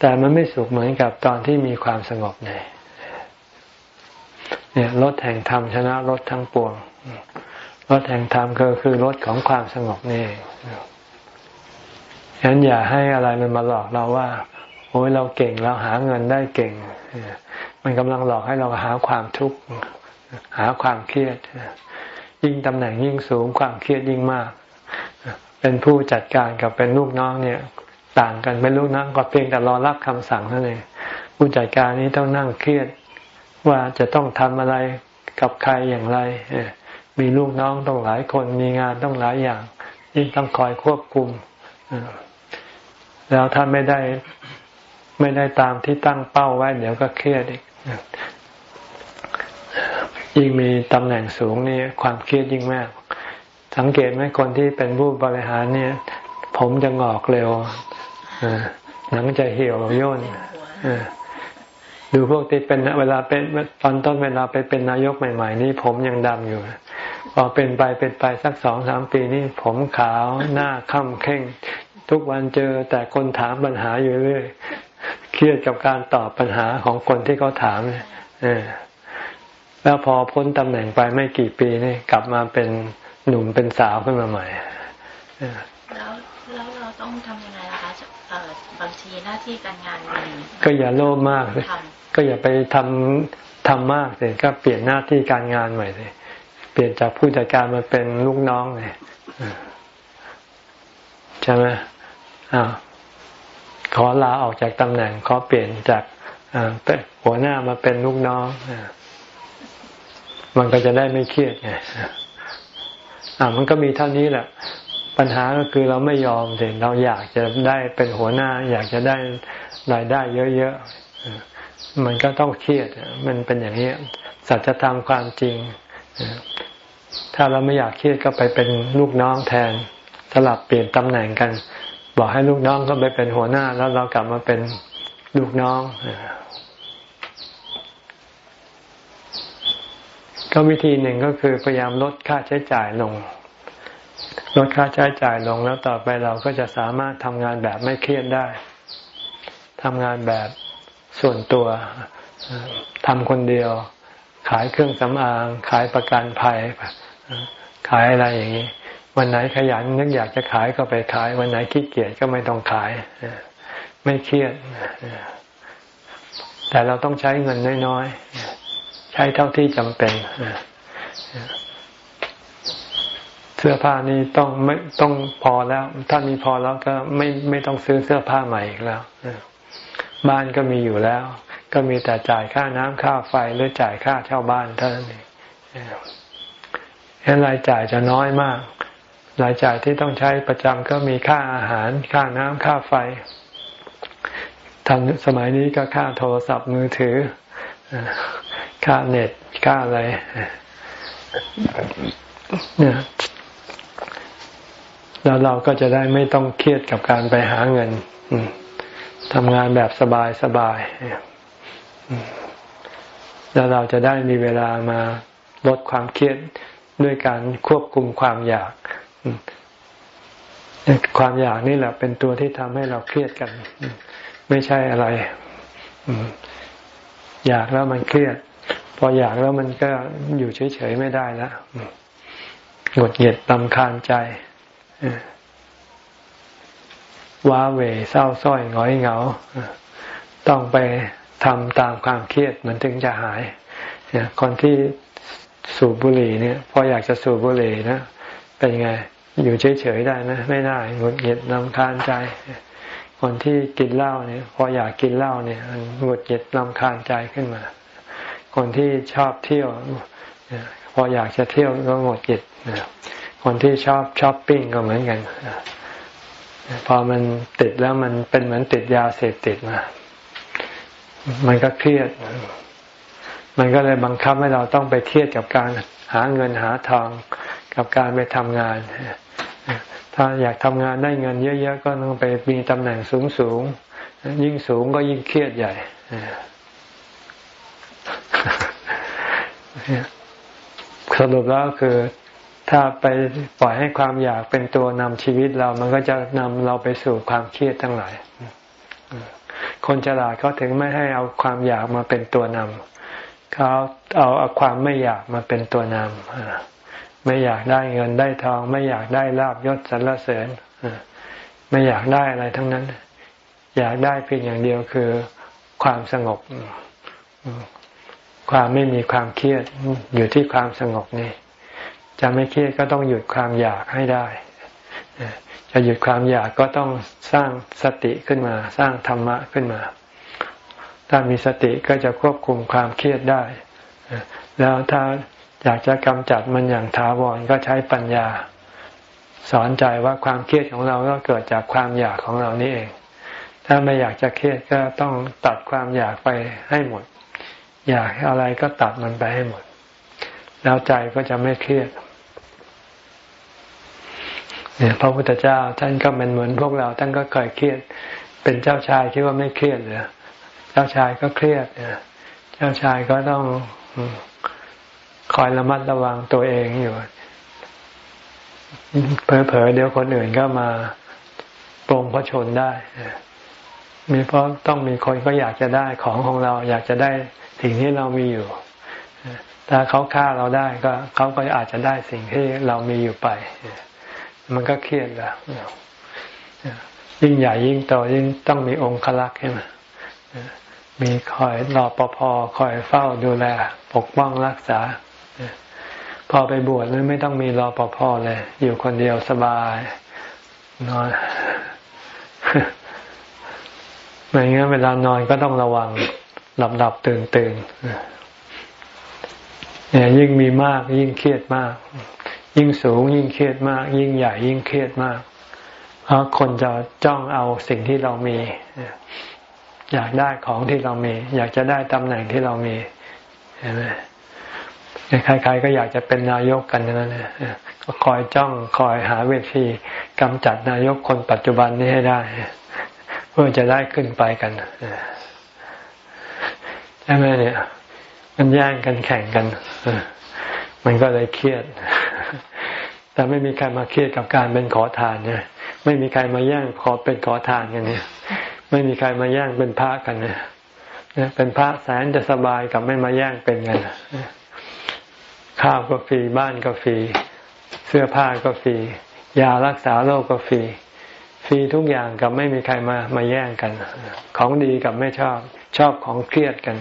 แต่มันไม่สุขเหมือนกับตอนที่มีความสงบเนี่ยเนี่ยรถแห่งธรรมชนะรถทั้งปวง รถแห่งธรรมก็คือรถของความสงบนี่ฉะนั้นอย่าให้อะไรมันมาหลอกเราว่า โอ้ยเราเก่งเราหาเงินได้เก่ง มันกำลังหลอกให้เราหาความทุกข์หาความเครียด ยิ่งตำแหน่งยิ่งสูงความเครียดยิ่งมาก เป็นผู้จัดการกับเป็นลูกน้องเนี่ย ต่างกันเป็นลูกน้องก็เพียงแต่รอรับคำสั่งนั่นเองผู้จัดการนี้ต้องนั่งเครียดว่าจะต้องทำอะไรกับใครอย่างไร มีลูกน้องต้องหลายคนมีงานต้องหลายอย่างยิ่งต้องคอยควบคุมแล้วถ้าไม่ได้ไม่ได้ตามที่ตั้งเป้าไว้ เดี๋ยวก็เครียดอีกยิ่งมีตำแหน่งสูงนี่ความเครียดยิ่งมาก สังเกตไหมคนที่เป็นผู้บริหารเนี่ย ผมจะงอกเร็วหนังจะเหี่ยวย่น ดูพวกที่เป็นเวลาเป็นตอนต้นเวลาไปเป็นนายกใหม่ ๆ นี่ผมยังดำอยู่พอเป็นไปเป็นไปสักสองสามปีนี่ผมขาวหน้าค่ำเข่ง ทุกวันเจอแต่คนถามปัญหาอยู่เรื่อยเครียดกับการตอบปัญหาของคนที่เขาถามเนี่ยแล้วพอพ้นตำแหน่งไปไม่กี่ปีนี่กลับมาเป็นหนุ่มเป็นสาวขึ้นมาใหม่แล้วต้องทำยังไงล่ะคะบางทีหน้าที่การงานมีก็อย่าโลภมากเลย ก็อย่าไปทำทำมากเลยก็เปลี่ยนหน้าที่การงานใหม่เลยเปลี่ยนจากผู้จัดการมาเป็นลูกน้องเลยใช่ไหมอ้าวขอลาออกจากตำแหน่ง ขอเปลี่ยนจากหัวหน้ามาเป็นลูกน้องมันก็จะได้ไม่เครียดไงอ่ามันก็มีเท่านี้แหละ ปัญหาก็คือเราไม่ยอมเด็เราอยากจะได้เป็นหัวหน้า อยากจะได้รายได้เยอะ มันก็ต้องเครียด มันเป็นอย่างนี้สัจธรรมความจริง ถ้าเราไม่อยากเครียดก็ไปเป็นลูกน้องแทน สลับเปลี่ยนตำแหน่งกัน บอกให้ลูกน้องก็ไปเป็นหัวหน้า แล้วเรากลับมาเป็นลูกน้อง ก็วิธีหนึ่งก็คือพยายามลดค่าใช้จ่ายลง ลดค่าใช้จ่ายลงแล้วต่อไปเราก็จะสามารถทำงานแบบไม่เครียดได้ทำงานแบบ ส่วนตัวทำคนเดียว ขายเครื่องสำอาง ขายประกันภัย ขายอะไรอย่างนี้ วันไหนขยันนึกอยากจะขายก็ไปขาย วันไหนขี้เกียจก็ไม่ต้องขาย ไม่เครียด แต่เราต้องใช้เงินน้อยๆ ใช้เท่าที่จำเป็นเสื้อผ้านี้ต้องไม่ต้องพอแล้ว ถ้ามีพอแล้วก็ไม่ไม่ต้องซื้อเสื้อผ้าใหม่อีกแล้ว บ้านก็มีอยู่แล้ว ก็มีแต่จ่ายค่าน้ำค่าไฟหรือจ่ายค่าเช่าบ้านเท่านั้นเองเห็นรายจ่ายจะน้อยมาก รายจ่ายที่ต้องใช้ประจำก็มีค่าอาหาร ค่าน้ำค่าไฟทันสมัยนี้ก็ค่าโทรศัพท์มือถือ ค่าเน็ต ค่าอะไรเนี่ยแล้วเราก็จะได้ไม่ต้องเครียดกับการไปหาเงิน ทำงานแบบสบายสบายแล้วเราจะได้มีเวลามาลดความเครียดด้วยการควบคุมความอยาก ความอยากนี่แหละเป็นตัวที่ทำให้เราเครียดกัน ไม่ใช่อะไรอยากแล้วมันเครียด พออยากแล้วมันก็อยู่เฉยๆไม่ได้แล้วหงดเหยียดลำคาญใจ ว้าเหวเศร้าส้อยง้อยเหงา ต้องไปทำตามความเครียดมันถึงจะหายคนที่สูบบุหรี่เนี่ย พออยากจะสูบบุหรี่นะเป็นไง อยู่เฉยๆได้ไหมไม่ได้หงุดหยียดลำคาญใจ คนที่กินเหล้าเนี่ย พออยากกินเหล้าเนี่ยหงุดหงิดลำคาญใจขึ้นมา คนที่ชอบเที่ยวพออยากจะเที่ยวก็หงุดหงิดคนที่ชอบช้อปปิ้งก็เหมือนกัน พอมันติดแล้วมันเป็นเหมือนติดยาเสพติดมา มันก็เครียด มันก็เลยบังคับให้เราต้องไปเครียดกับการหาเงินหาทองกับการไปทำงาน ถ้าอยากทำงานได้เงินเยอะๆก็ต้องไปมีตำแหน่งสูงๆ ยิ่งสูงก็ยิ่งเครียดใหญ่สรุปแล้วคือ ถ้าไปปล่อยให้ความอยากเป็นตัวนำชีวิตเรา มันก็จะนำเราไปสู่ความเครียดทั้งหลาย คนฉลาดเขาถึงไม่ให้เอาความอยากมาเป็นตัวนำเขาเอาเอาความไม่อยากมาเป็นตัวนำไม่อยากได้เงินได้ทอง ไม่อยากได้ลาบยศสรรเสริญไม่อยากได้อะไรทั้งนั้น อยากได้เพียงอย่างเดียวคือความสงบ ความไม่มีความเครียดอยู่ที่ความสงบนี่ จะไม่เครียดก็ต้องหยุดความอยากให้ได้จะหยุดความอยากก็ต้องสร้างสติขึ้นมา สร้างธรรมะขึ้นมา ถ้ามีสติก็จะควบคุมความเครียดได้ แล้วถ้าอยากจะกำจัดมันอย่างถาวรก็ใช้ปัญญา สอนใจว่าความเครียดของเราก็เกิดจากความอยากของเรานี่เอง ถ้าไม่อยากจะเครียดก็ต้องตัดความอยากไปให้หมด อยากอะไรก็ตัดมันไปให้หมด แล้วใจก็จะไม่เครียด เนี่ยพระพุทธเจ้าท่านก็เป็นเหมือนพวกเรา ท่านก็เคยเครียด เป็นเจ้าชายคิดว่าไม่เครียดเลยเจ้าชายก็เครียดเนี่ยเจ้าชายก็ต้องคอยระมัดระวังตัวเองอยู่เผลอๆเดี๋ยวคนอื่นก็มาปรงพระชนได้มีเพราะต้องมีคนก็อยากจะได้ของของเรา อยากจะได้สิ่งที่เรามีอยู่ถ้าเขาฆ่าเราได้ก็เขาก็อาจจะได้สิ่งที่เรามีอยู่ไป มันก็เครียดแล้วยิ่งใหญ่ยิ่งโตยิ่งต้องมีองค์คลักษ์ใช่ไหมมีคอยรอปภคอยเฝ้าดูแล ปกป้องรักษา พอไปบวชเลยไม่ต้องมีรอปภเลย อยู่คนเดียวสบายนอนไม่งั้นเวลานอนก็ต้องระวัง หลับหลับตื่นตื่นเนี่ยยิ่งมีมากยิ่งเครียดมาก ยิ่งสูงยิ่งเครียดมาก ยิ่งใหญ่ยิ่งเครียดมาก เพราะคนจะจ้องเอาสิ่งที่เรามี อยากได้ของที่เรามี อยากจะได้ตำแหน่งที่เรามีเห็นไหมใครๆก็อยากจะเป็นนายกกันนั่นแหละก็คอยจ้องคอยหาเวทีกำจัดนายกคนปัจจุบันนี้ให้ได้ เพื่อจะได้ขึ้นไปกันใช่ไหมเนี่ย มันแย่งกันแข่งกัน มันก็เลยเครียด แต่ไม่มีใครมาเครียดกับการเป็นขอทานเนี่ยไม่มีใครมาแย่งขอเป็นขอทานกันเนี่ยไม่มีใครมาแย่งเป็นพระกันเนี่ยเป็นพระแสนจะสบายกับไม่มาแย่งเป็นกันข้าวก็ฟรีบ้านก็ฟรีเสื้อผ้าก็ฟรียารักษาโรคก็ฟรีฟรีทุกอย่างกับไม่มีใครมามาแย่งกัน ของดีกับไม่ชอบชอบของเครียดกัน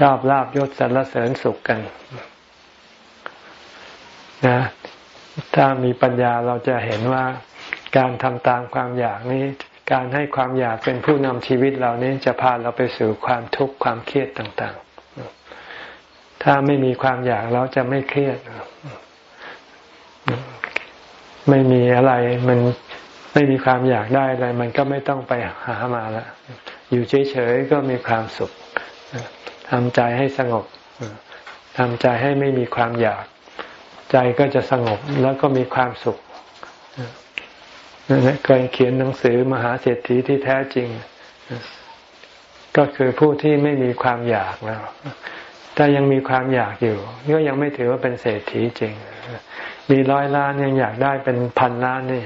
ชอบลาบยศสรรเสริญสุขกันนะถ้ามีปัญญาเราจะเห็นว่าการทำตามความอยากนี้ การให้ความอยากเป็นผู้นำชีวิตเรานี้จะพาเราไปสู่ความทุกข์ความเครียดต่างๆ ถ้าไม่มีความอยากเราจะไม่เครียด ไม่มีอะไรมันไม่มีความอยากได้อะไร มันก็ไม่ต้องไปหามาล้วอยู่เฉยๆก็มีความสุข ทำใจให้สงบทำใจให้ไม่มีความอยาก ใจก็จะสงบแล้วก็มีความสุขเคยเขียนหนังสือมหาเศรษฐีที่แท้จริง ก็คือผู้ที่ไม่มีความอยากแล้วถ้ายังมีความอยากอยู่ก็ยังไม่ถือว่าเป็นเศรษฐีจริง มีร้อยล้านยังอยากได้เป็นพันล้านนี่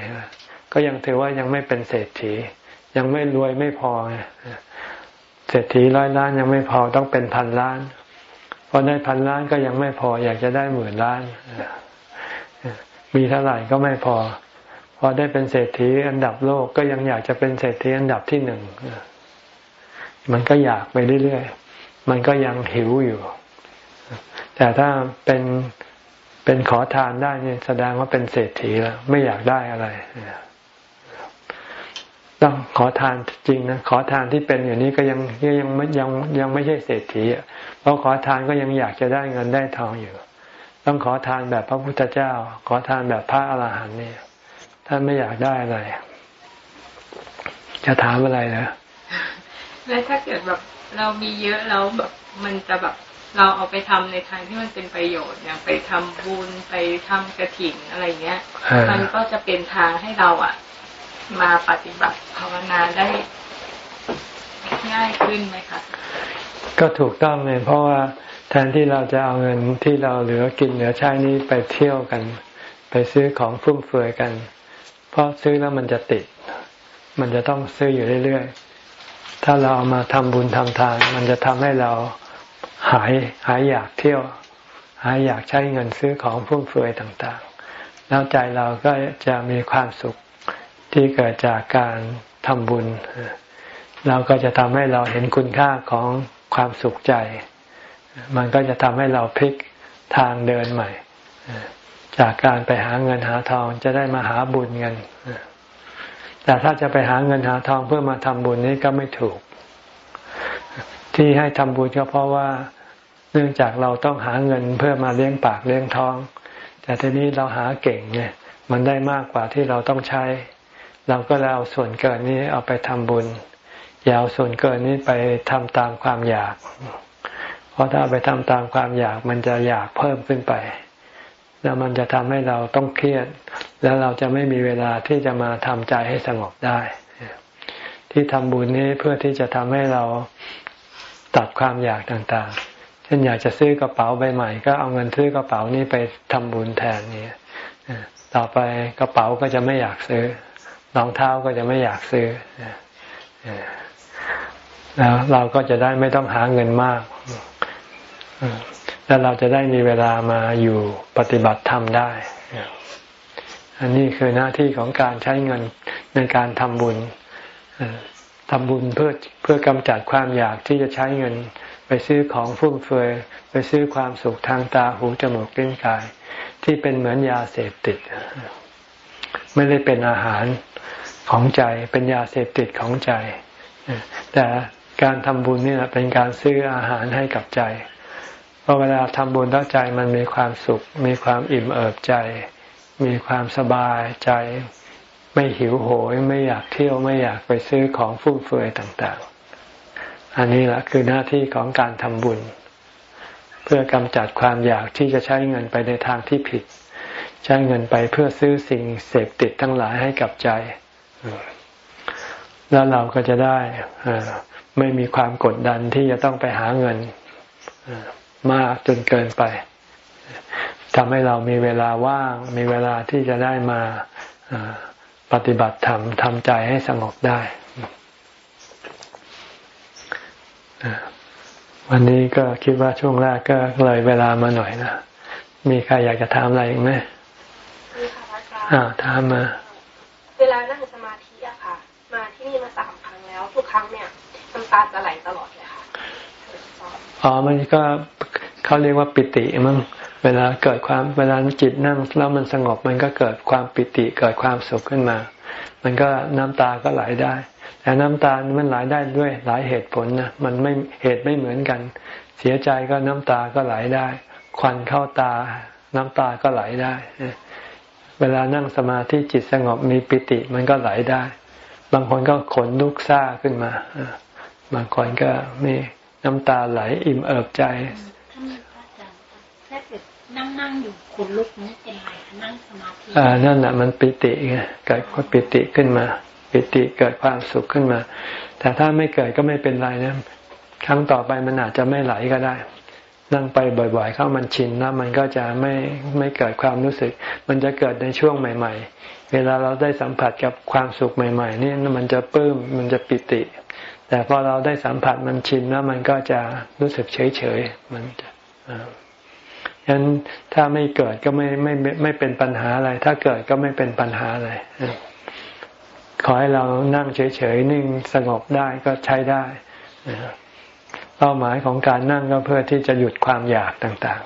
ก็ยังถือว่ายังไม่เป็นเศรษฐี ยังไม่รวยไม่พอ เศรษฐีร้อยล้านยังไม่พอต้องเป็นพันล้านพอได้พันล้านก็ยังไม่พอ อยากจะได้หมื่นล้าน มีเท่าไหร่ก็ไม่พอ พอได้เป็นเศรษฐีอันดับโลกก็ยังอยากจะเป็นเศรษฐีอันดับที่หนึ่งมันก็อยากไปเรื่อยๆมันก็ยังหิวอยู่ แต่ถ้าเป็นเป็นขอทานได้เนี่ยแสดงว่าเป็นเศรษฐีแล้ว ไม่อยากได้อะไร ต้องขอทานจริงนะขอทานที่เป็นอยู่นี้ก็ยังยังไม่ยังยังไม่ใช่เศรษฐีเพราะขอทานก็ยังอยากจะได้เงินได้ทองอยู่ ต้องขอทานแบบพระพุทธเจ้า ขอทานแบบพระอรหันต์เนี่ยท่านไม่อยากได้อะไร จะถามอะไรนะแล้วถ้าเกิดแบบเรามีเยอะแล้วแบบมันจะแบบเราเอาไปทำในทางที่มันเป็นประโยชน์อย่างไปทำบุญไปทำกระถิ่นอะไรเงี้ย มันก็จะเป็นทางให้เราอะ มาปฏิบัติภาวนาได้ง่ายขึ้นไหมคะก็ถูกต้องเลยเพราะว่าแทนที่เราจะเอาเงินที่เราเหลือกินเหลือใช้นี้ไปเที่ยวกัน ไปซื้อของฟุ่มเฟือยกัน เพราะซื้อแล้วมันจะติด มันจะต้องซื้ออยู่เรื่อยๆถ้าเราเอามาทำบุญทำทาน มันจะทำให้เราหายหายอยากเที่ยว หายอยากใช้เงินซื้อของฟุ่มเฟือยต่างๆ แล้วใจเราก็จะมีความสุข ที่เกิดจากการทำบุญ เราก็จะทำให้เราเห็นคุณค่าของความสุขใจ มันก็จะทำให้เราพลิกทางเดินใหม่ จากการไปหาเงินหาทองจะได้มาหาบุญเงิน แต่ถ้าจะไปหาเงินหาทองเพื่อมาทำบุญนี้ก็ไม่ถูก ที่ให้ทำบุญก็เพราะว่าเนื่องจากเราต้องหาเงินเพื่อมาเลี้ยงปากเลี้ยงท้อง แต่ทีนี้เราหาเก่งเนี่ยมันได้มากกว่าที่เราต้องใช้ เราก็เลยเอาส่วนเกินนี้เอาไปทำบุญ อย่าเอาส่วนเกินนี้ไปทำตามความอยาก เพราะถ้าไปทำตามความอยากมันจะอยากเพิ่มขึ้นไป แล้วมันจะทำให้เราต้องเครียด แล้วเราจะไม่มีเวลาที่จะมาทำใจให้สงบได้ ที่ทำบุญนี้เพื่อที่จะทำให้เราตัดความอยากต่างๆ เช่นอยากจะซื้อกระเป๋าใบใหม่ ก็เอาเงินซื้อกระเป๋านี้ไปทำบุญแทนนี่ต่อไปกระเป๋าก็จะไม่อยากซื้อ รองเท้าก็จะไม่อยากซื้อแล้วเราก็จะได้ไม่ต้องหาเงินมากแล้วเราจะได้มีเวลามาอยู่ปฏิบัติธรรมได้ อันนี้คือหน้าที่ของการใช้เงินในการทำบุญทำบุญเพื่อเพื่อกำจัดความอยากที่จะใช้เงิน ไปซื้อของฟุ่มเฟือยไปซื้อความสุขทางตาหูจมูกลิ้นกาย ที่เป็นเหมือนยาเสพติด ไม่ได้เป็นอาหาร ของใจ เป็นยาเสพติดของใจ แต่การทำบุญนี่แหละเป็นการซื้ออาหารให้กับใจพอเวลาทำบุญแล้วใจมันมีความสุข มีความอิ่มเอิบใจ มีความสบายใจ ไม่หิวโหย ไม่อยากเที่ยวไม่อยากไปซื้อของฟุ่มเฟือยต่างๆ อันนี้แหละคือหน้าที่ของการทำบุญ เพื่อกำจัดความอยากที่จะใช้เงินไปในทางที่ผิด ใช้เงินไปเพื่อซื้อสิ่งเสพติดทั้งหลายให้กับใจ แล้วเราก็จะได้ไม่มีความกดดันที่จะต้องไปหาเงินมากจนเกินไปทำให้เรามีเวลาว่าง มีเวลาที่จะได้มาปฏิบัติธรรมทำใจให้สงบได้ วันนี้ก็คิดว่าช่วงแรกก็เลยเวลามาหน่อยนะ มีใครอยากจะถามอะไรอีกไหมมีค่ะพระอาจารย์อ่าถามมา เวลานั่งสมาธิอะค่ะ มาที่นี่มาสามครั้งแล้ว ทุกครั้งเนี่ยน้ำตาจะไหลตลอดเลยค่ะอ๋อมันก็เขาเรียกว่าปิติมั้งเวลาเกิดความเวลาจิตนั่งแล้วมันสงบมันก็เกิดความปิติเกิดความสุขขึ้นมา มันก็น้ำตาก็ไหลได้ แต่น้ำตามันไหลได้ด้วยหลายเหตุผลนะมันไม่เหตุไม่เหมือนกัน เสียใจก็น้ำตาก็ไหลได้ ควันเข้าตาน้ำตาก็ไหลได้ เวลานั่งสมาธิจิตสงบมีปิติมันก็ไหลได้ บางคนก็ขนลุกซ่าขึ้นมา บางคนก็มีน้ำตาไหลอิ่มเอิบใจนั่งนั่งอยู่คนลุกนี่เป็นไรนั่งสมาธิอ่านั่นแหละมันปิติไงเกิดความปิติขึ้นมา ปิติเกิดความสุขขึ้นมา แต่ถ้าไม่เกิดก็ไม่เป็นไรนะครั้งต่อไปมันอาจจะไม่ไหลก็ได้ นั่งไปบ่อยๆ เข้ามันชินแล้วมันก็จะไม่ไม่เกิดความรู้สึก มันจะเกิดในช่วงใหม่ ๆ เวลาเราได้สัมผัสกับความสุขใหม่ ๆ นี่มันจะปลื้มมันจะปิติ แต่พอเราได้สัมผัสมันชินแล้วมันก็จะรู้สึกเฉยๆมันจะฉะนั้นถ้าไม่เกิดก็ไม่ไม่ไม่เป็นปัญหาอะไร ถ้าเกิดก็ไม่เป็นปัญหาอะไรขอให้เรานั่งเฉยๆนิ่งสงบได้ก็ใช้ได้ เป้าหมายของการนั่งก็เพื่อที่จะหยุดความอยากต่าง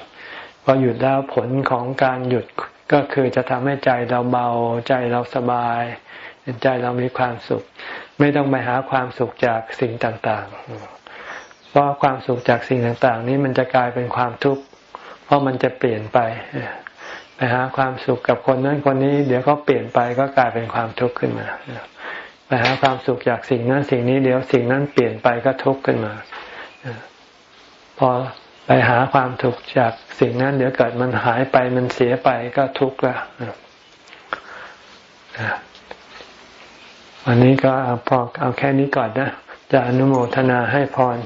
ๆพอหยุดแล้วผลของการหยุดก็คือจะทำให้ใจเราเบาใจเราสบาย ใจเรามีความสุข ไม่ต้องไปหาความสุขจากสิ่งต่างๆ เพราะความสุขจากสิ่งต่างๆ นี้มันจะกลายเป็นความทุกข์เพราะมันจะเปลี่ยนไปไปหาความสุขกับคนนั้นคนนี้ เดี๋ยวเขาเปลี่ยนไปก็กลายเป็นความทุกข์ขึ้นมา ไปหาความสุขจากสิ่งนั้นสิ่งนี้เดี๋ยวสิ่งนั้นเปลี่ยนไปก็ทุกข์ขึ้นมาพอไปหาความทุกข์จากสิ่งนั้น เดี๋ยวเกิดมันหายไปมันเสียไปก็ทุกข์ละวันนี้ก็พอเอาแค่นี้ก่อนนะ จะอนุโมทนาให้พร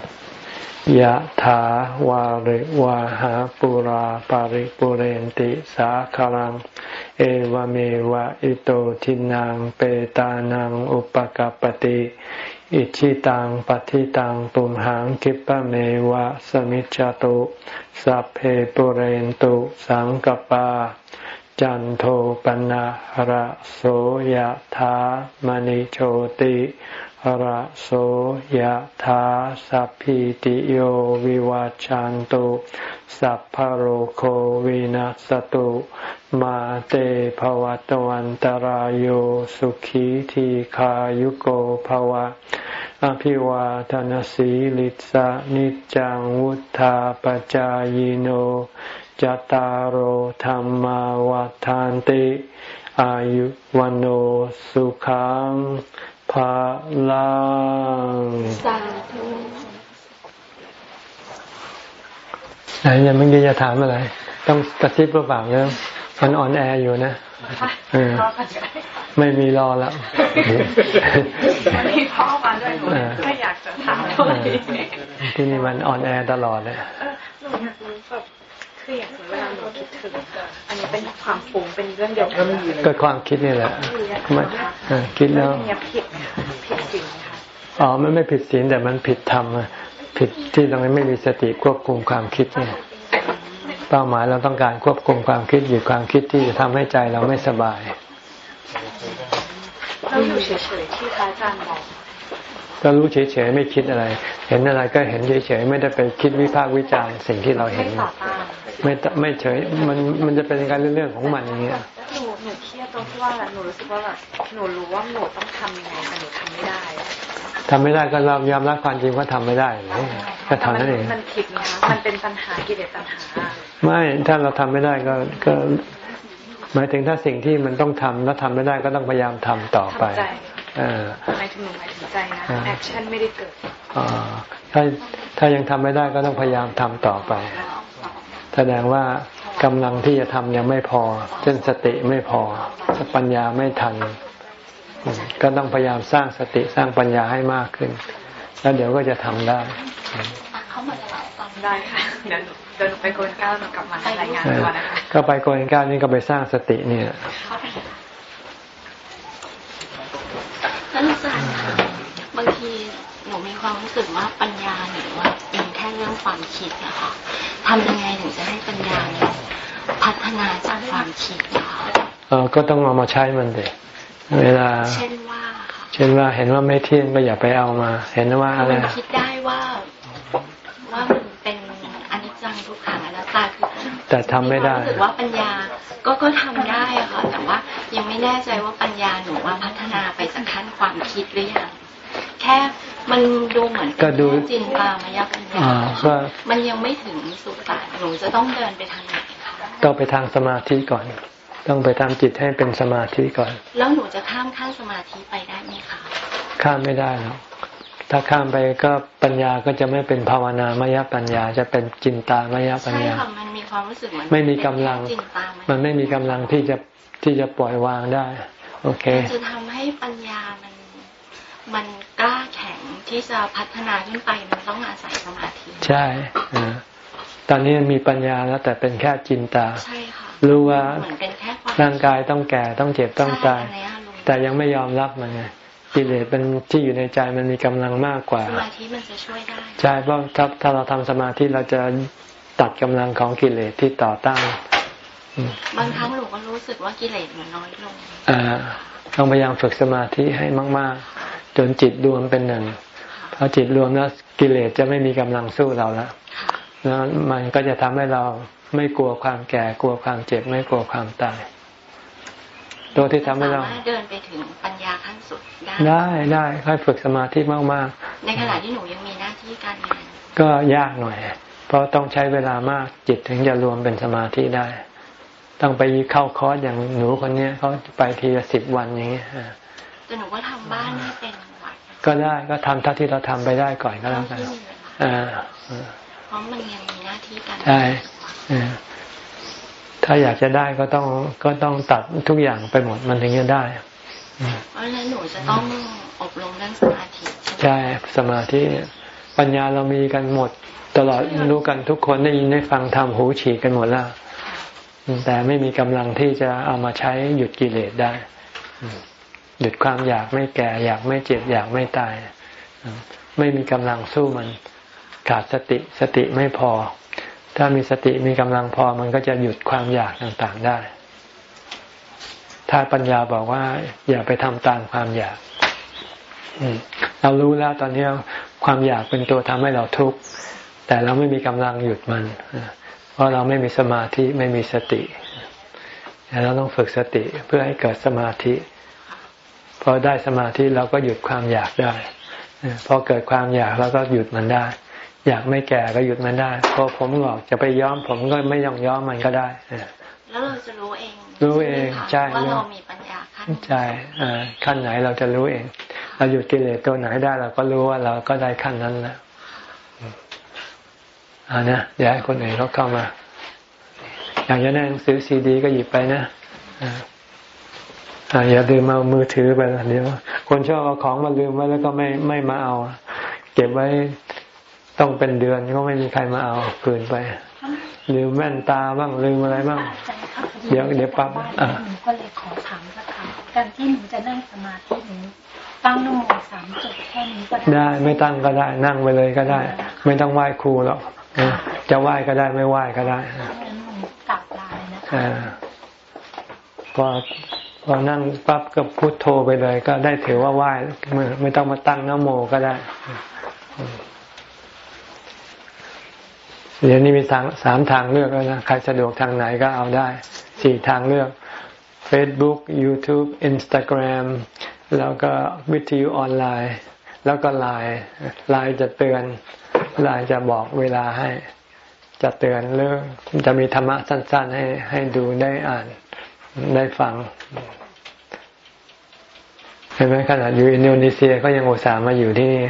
ยะถาวาริวาหาปุราปาริปุเรนติสาคารัง เอวเมวะอิโตทินังเปตานังอุปกปติอิชิตังปฏิตังตุมหังคิปะเมวะสมิจจตุสัพเพปุเรนตุสังกปา จันโทปนะระโสยะถามณิโชติ ระโสยธาสัพพิติโยวิวาจันตุสัพพโรโควินัสตุมาเตภวัตวันตารโยสุขีทีขายุโกภวะ อภิวาทนสีลิสานิจังวุธาปจายโนจตารโหธรรมวาทานติ อายุวันโอสุขัง พลังสาธุไหนยังไม่ได้จะถามอะไร ต้องกระซิบหรือเปล่าเนี่ยมันออนแอร์อยู่นะไม่มีรอแล้ววันนี้พ่อมาด้วยหนูไม่อยากจะถามที่นี่มัน on air ตลอดเลยหนูอยากรู้แบบ คืออย่างเวลาหนูคิดถึงอันนี้เป็นความฟุ้งเป็นเรื่องเดียวกันก็ความคิดนี่แหละมันคิดแล้วผิดผิดศีลค่ะอ๋อมันไม่ผิดศีลแต่มันผิดธรรมผิดที่ตรงนี้ไม่มีสติควบคุมความคิดเนี่ยเป้าหมายเราต้องการควบคุมความคิดหยุดความคิดที่จะทำให้ใจเราไม่สบายเราอยู่เฉยๆที่พระอาจารย์บอกก็รู้เฉยๆไม่คิดอะไร เห็นอะไรก็เห็นเฉยๆไม่ได้ไปคิดวิพากษ์วิจารณ์สิ่งที่เราเห็น ไม่ต่อต้านไม่ตไม่เฉย มันมันจะเป็นการเรื่องของมันอย่างเงี้ยหนูหนูเครียดตรงที่ว่าหนูรู้สึกว่าแบบหนูรู้ว่าหนูต้องทำยังไงแต่หนูทำไม่ได้ทำไม่ได้ก็เรายอมรับความจริงว่าทำไม่ได้ก็แต่เท่ามันั้นเองมันผิดนะคะมันเป็นปัญหากิเลสปัญหา ไม่ถ้าเราทำไม่ได้ก็ก็ หมายถึงถ้าสิ่งที่มันต้องทำแล้วทำไม่ได้ก็ต้องพยายามทำต่อไปทำใจเออหมายถึงหนูหมายถึงใจนะแอคชั่นไม่ได้เกิดอ่าถ้าถ้ายังทำไม่ได้ก็ต้องพยายามทำต่อไป แสดงว่ากำลังที่จะทำยังไม่พอเช่นสติไม่พอ ปัญญาไม่ทันอืมก็ต้องพยายามสร้างสติสร้างปัญญาให้มากขึ้น แล้วเดี๋ยวก็จะทำได้เข้ามาแล้วตอนได้ค่ะเดี๋ยวหนูเดี๋ยวหนูไปโกนก้าวหนูกลับมารายงานตัวนะคะก็ไปโกนก้าวนี่ก็ไปสร้างสติเนี่ยแล้วอาจารย์คะบางทีหนูมีความรู้สึกว่าปัญญาหนูว่าเป็นแค่เรื่องความคิดนะคะทำยังไงถึงจะให้ปัญญาเนี่ยพัฒนาจากความคิดนะคะเออก็ต้องเอามาใช้มันเด็เวลา เช่นว่าค่ะเช่นว่าเห็นว่าไม่เที่ยงก็อย่าไปเอามา เห็นว่าอะไรมันคิดได้ว่าว่ามันเป็นอนิจจังทุกขังอนัตตาคือแต่ทำไม่ได้ควารู้สึกว่าปัญญาก็ก็ทำได้อะค่ะแต่ว่ายังไม่แน่ใจว่าปัญญาหนูว่าพัฒนาไปจากขั้นความคิดหรือยัง แค่มันดูเหมือนก็เป็นดูแค่จินตามายปัญญาอ่าก็มันยังไม่ถึงสุตะหนูจะต้องเดินไปทางไหนคะต้องไปทางสมาธิก่อน ต้องไปทำจิตให้เป็นสมาธิก่อน แล้วหนูจะข้ามขั้นสมาธิไปได้ไหมคะข้ามไม่ได้หรอกถ้าข้ามไปก็ปัญญาก็จะไม่เป็นภาวนามยปัญญาจะเป็นจินตามยปัญใช่ญาค่ะมันมีความรู้สึกเหมือนไม่มีกำลังเป็นแค่จินตามายมันไม่มีกำลังที่จะที่จะปล่อยวางได้ โอเคมันจะทำให้ปัญญามัน มันกล้าแข็งที่จะพัฒนาขึ้นไปมันต้องอาศัยสมาธิ ใช่อ่าตอนนี้มีปัญญาแล้ว แต่เป็นแค่จินตา ใช่ค่ะ รู้ว่าเหมือนเป็นแค่ความร่างกายต้องแก่ต้องเจ็บต้องตายใช่ในอารมณ์แต่ยังไม่ยอมรับมันไงกิเลสเป็นที่อยู่ในใจมันมีกำลังมากกว่า สมาธิมันจะช่วยได้ ใช่เพราะถ้าถ้าเราทำสมาธิเราจะตัดกำลังของกิเลสที่ต่อต้านอืมบางครั้งหนูก็รู้สึกว่ากิเลสมันน้อยลง อ่าต้องพยายามฝึกสมาธิให้มาก ๆ จนจิตรวมเป็นหนึ่งพอจิตรวมแล้วกิเลสจะไม่มีกำลังสู้เราแล้วค่ะแล้วมันก็จะทำให้เราไม่กลัวความแก่กลัวความเจ็บไม่กลัวความตาย ตัวที่ทำให้เราสามารถเดินไปถึงปัญญาขั้นสุดได้ได้ได้ค่อยฝึกสมาธิมากในขณะที่หนูยังมีหน้าที่การงานๆก็ยากหน่อย เพราะต้องใช้เวลามากจิตถึงจะรวมเป็นสมาธิได้ ต้องไปเข้าคอร์สอย่างหนูคนเนี้ยเขาไปทีละสิบวันอย่างเงี้ยอ่าแต่หนูก็ทำบ้านให้เป็นวัด ก็ได้ก็ทำเท่าที่เราทำไปได้ก่อนก็แล้วกันที่มีเวลาอ่าอ่าเพราะมันยังมีหน้าที่การงานใช่อ่าถ้าอยากจะได้ก็ต้องก็ต้องตัดทุกอย่างไปหมดมันถึงจะได้อืมเพราะฉะนั้นหนูจะต้องอบรมเรื่องสมาธิใช่ไหมใช่สมาธิเนี่ยปัญญาเรามีกันหมด ตลอดรู้กันทุกคนได้ยินได้ฟังทำหูฉีกกันหมดแล้วค่ะแต่ไม่มีกำลังที่จะเอามาใช้หยุดกิเลสได้อืม หยุดความอยากไม่แก่ อยากไม่เจ็บ อยากไม่ตาย ไม่มีกำลังสู้มัน ขาดสติสติไม่พอ ถ้ามีสติมีกำลังพอมันก็จะหยุดความอยากต่างๆได้ ถ้าปัญญาบอกว่า อย่าไปทำตามความอยากเรารู้แล้วตอนนี้ความอยากเป็นตัวทำให้เราทุกข์แต่เราไม่มีกำลังหยุดมัน เพราะเราไม่มีสมาธิไม่มีสติแต่เราต้องฝึกสติเพื่อให้เกิดสมาธิ อได้สมาธิเราก็หยุดความอยากได้อ่าพอเกิดความอยากเราก็หยุดมันได้ อยากไม่แก่ก็หยุดมันได้ พอผมหงอกจะไปย้อมผมก็ไม่ต้องย้อมมันก็ได้อ่าแล้วเราจะรู้เอง รู้เองใช่ไหมคะใช่ว่าเรามีปัญญาขั้นใช่อ่าขั้นไหนเราจะรู้เอง เราหยุดกิเลสตัวไหนได้เราก็รู้ว่าเราก็ได้ขั้นนั้นแล้วอืมอ่านะอย่าให้คนอื่นเขาเข้ามา อยากจะได้หนังสือซีดี ก็หยิบไปนะ อ่าอ่าอย่าลืมเอามือถือไปนะเดี๋ยวคนชอบเอาของมาลืมไว้แล้วก็ไม่ไม่มาเอา เก็บไว้ต้องเป็นเดือนก็ไม่มีใครมาเอาคืนไป ลืมแว่นตาบ้างลืมอะไรบ้างใจครับพอเดี๋ยวเดี๋ยวปั๊บอะหนูก็เลยขอถามสักคำการที่หนูจะนั่งสมาธิหนูตั้งนโมสามจบแค่นี้ก็ได้ได้ไม่ตั้งก็ได้ นั่งไปเลยก็ได้ ไม่ต้องไหว้ครูหรอกจะไหว้ก็ได้ไม่ไหว้ก็ได้กลับลายนะคะพอ พอนั่งปั๊บก็พุทโธไปเลย ก็ได้ถือว่าไหว้ไม่ต้องมาตั้งนโมก็ได้เดี๋ยวนี้มีทางสามทางเลือกแล้วนะใครสะดวกทางไหนก็เอาได้สี่ทางเลือก Facebook YouTube Instagram แล้วก็วิทยุออนไลน์ แล้วก็ไลน์ไลน์จะเตือนไลน์จะบอกเวลาให้ จะเตือนเรื่องจะมีธรรมะสั้น ๆ ให้ให้ดูได้อ่าน ได้ฟังเห็นไหมขนาดอยู่อินโดนีเซียก็ยังอุตส่าห์มาอยู่ที่นี่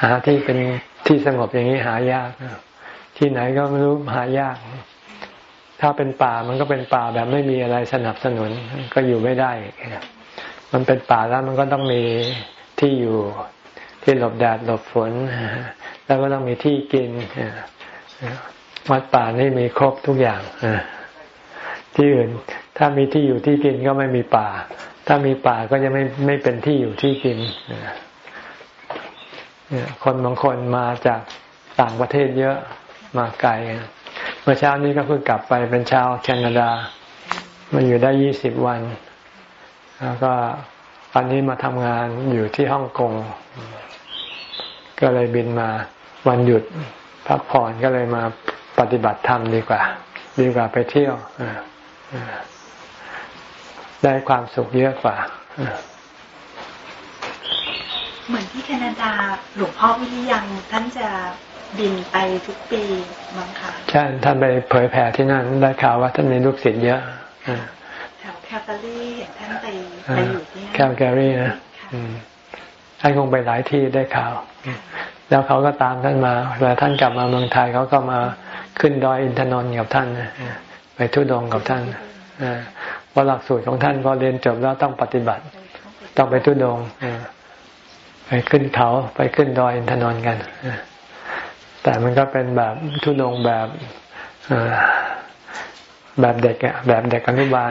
หาที่เป็นที่สงบอย่างนี้หายากที่ไหนก็ไม่รู้หายาก ถ้าเป็นป่ามันก็เป็นป่าแบบไม่มีอะไรสนับสนุนก็อยู่ไม่ได้มันเป็นป่าแล้วมันก็ต้องมีที่อยู่ที่หลบแดดหลบฝนแล้วก็ต้องมีที่กินวัดป่านี่มีครบทุกอย่าง ที่อื่น ถ้ามีที่อยู่ที่กินก็ไม่มีป่า ถ้ามีป่าก็จะไม่ไม่เป็นที่อยู่ที่กินคนบางคนมาจากต่างประเทศเยอะมาไกลเมื่อเช้านี้ก็เพิ่งกลับไปเป็นชาวแคนาดามาอยู่ได้ยี่สิบวัน แล้วก็ตอนนี้มาทำงานอยู่ที่ฮ่องกงก็เลยบินมาวันหยุดพักผ่อนก็เลยมาปฏิบัติธรรมดีกว่า ดีกว่าไปเที่ยว ได้ความสุขเยอะกว่า เหมือนที่แคนาดาหลวงพ่อวิริยังท่านจะบินไปทุกปีมั้งค่ะใช่ท่านไปเผยแผ่ที่นั่นได้ข่าวว่าท่านมีลูกศิษย์เยอะแถวแคลการีเห็นท่านไปไปอยู่ที่นั่นแคลการีนะท่านคงไปหลายที่ได้ข่าว แล้วเขาก็ตามท่านมาเวลาท่านกลับมาเมืองไทยเขาก็มาขึ้นดอยอินทนนท์กับท่าน ไปทุดงกับท่านเพราะหลักสูตรของท่านพอเรียนจบแล้วต้องปฏิบัติ ต้องไปทุดงไปขึ้นเขาไปขึ้นดอยอินทนนท์กันแต่มันก็เป็นแบบทุดงแบบแบบเด็กอะแบบเด็กอนุบาล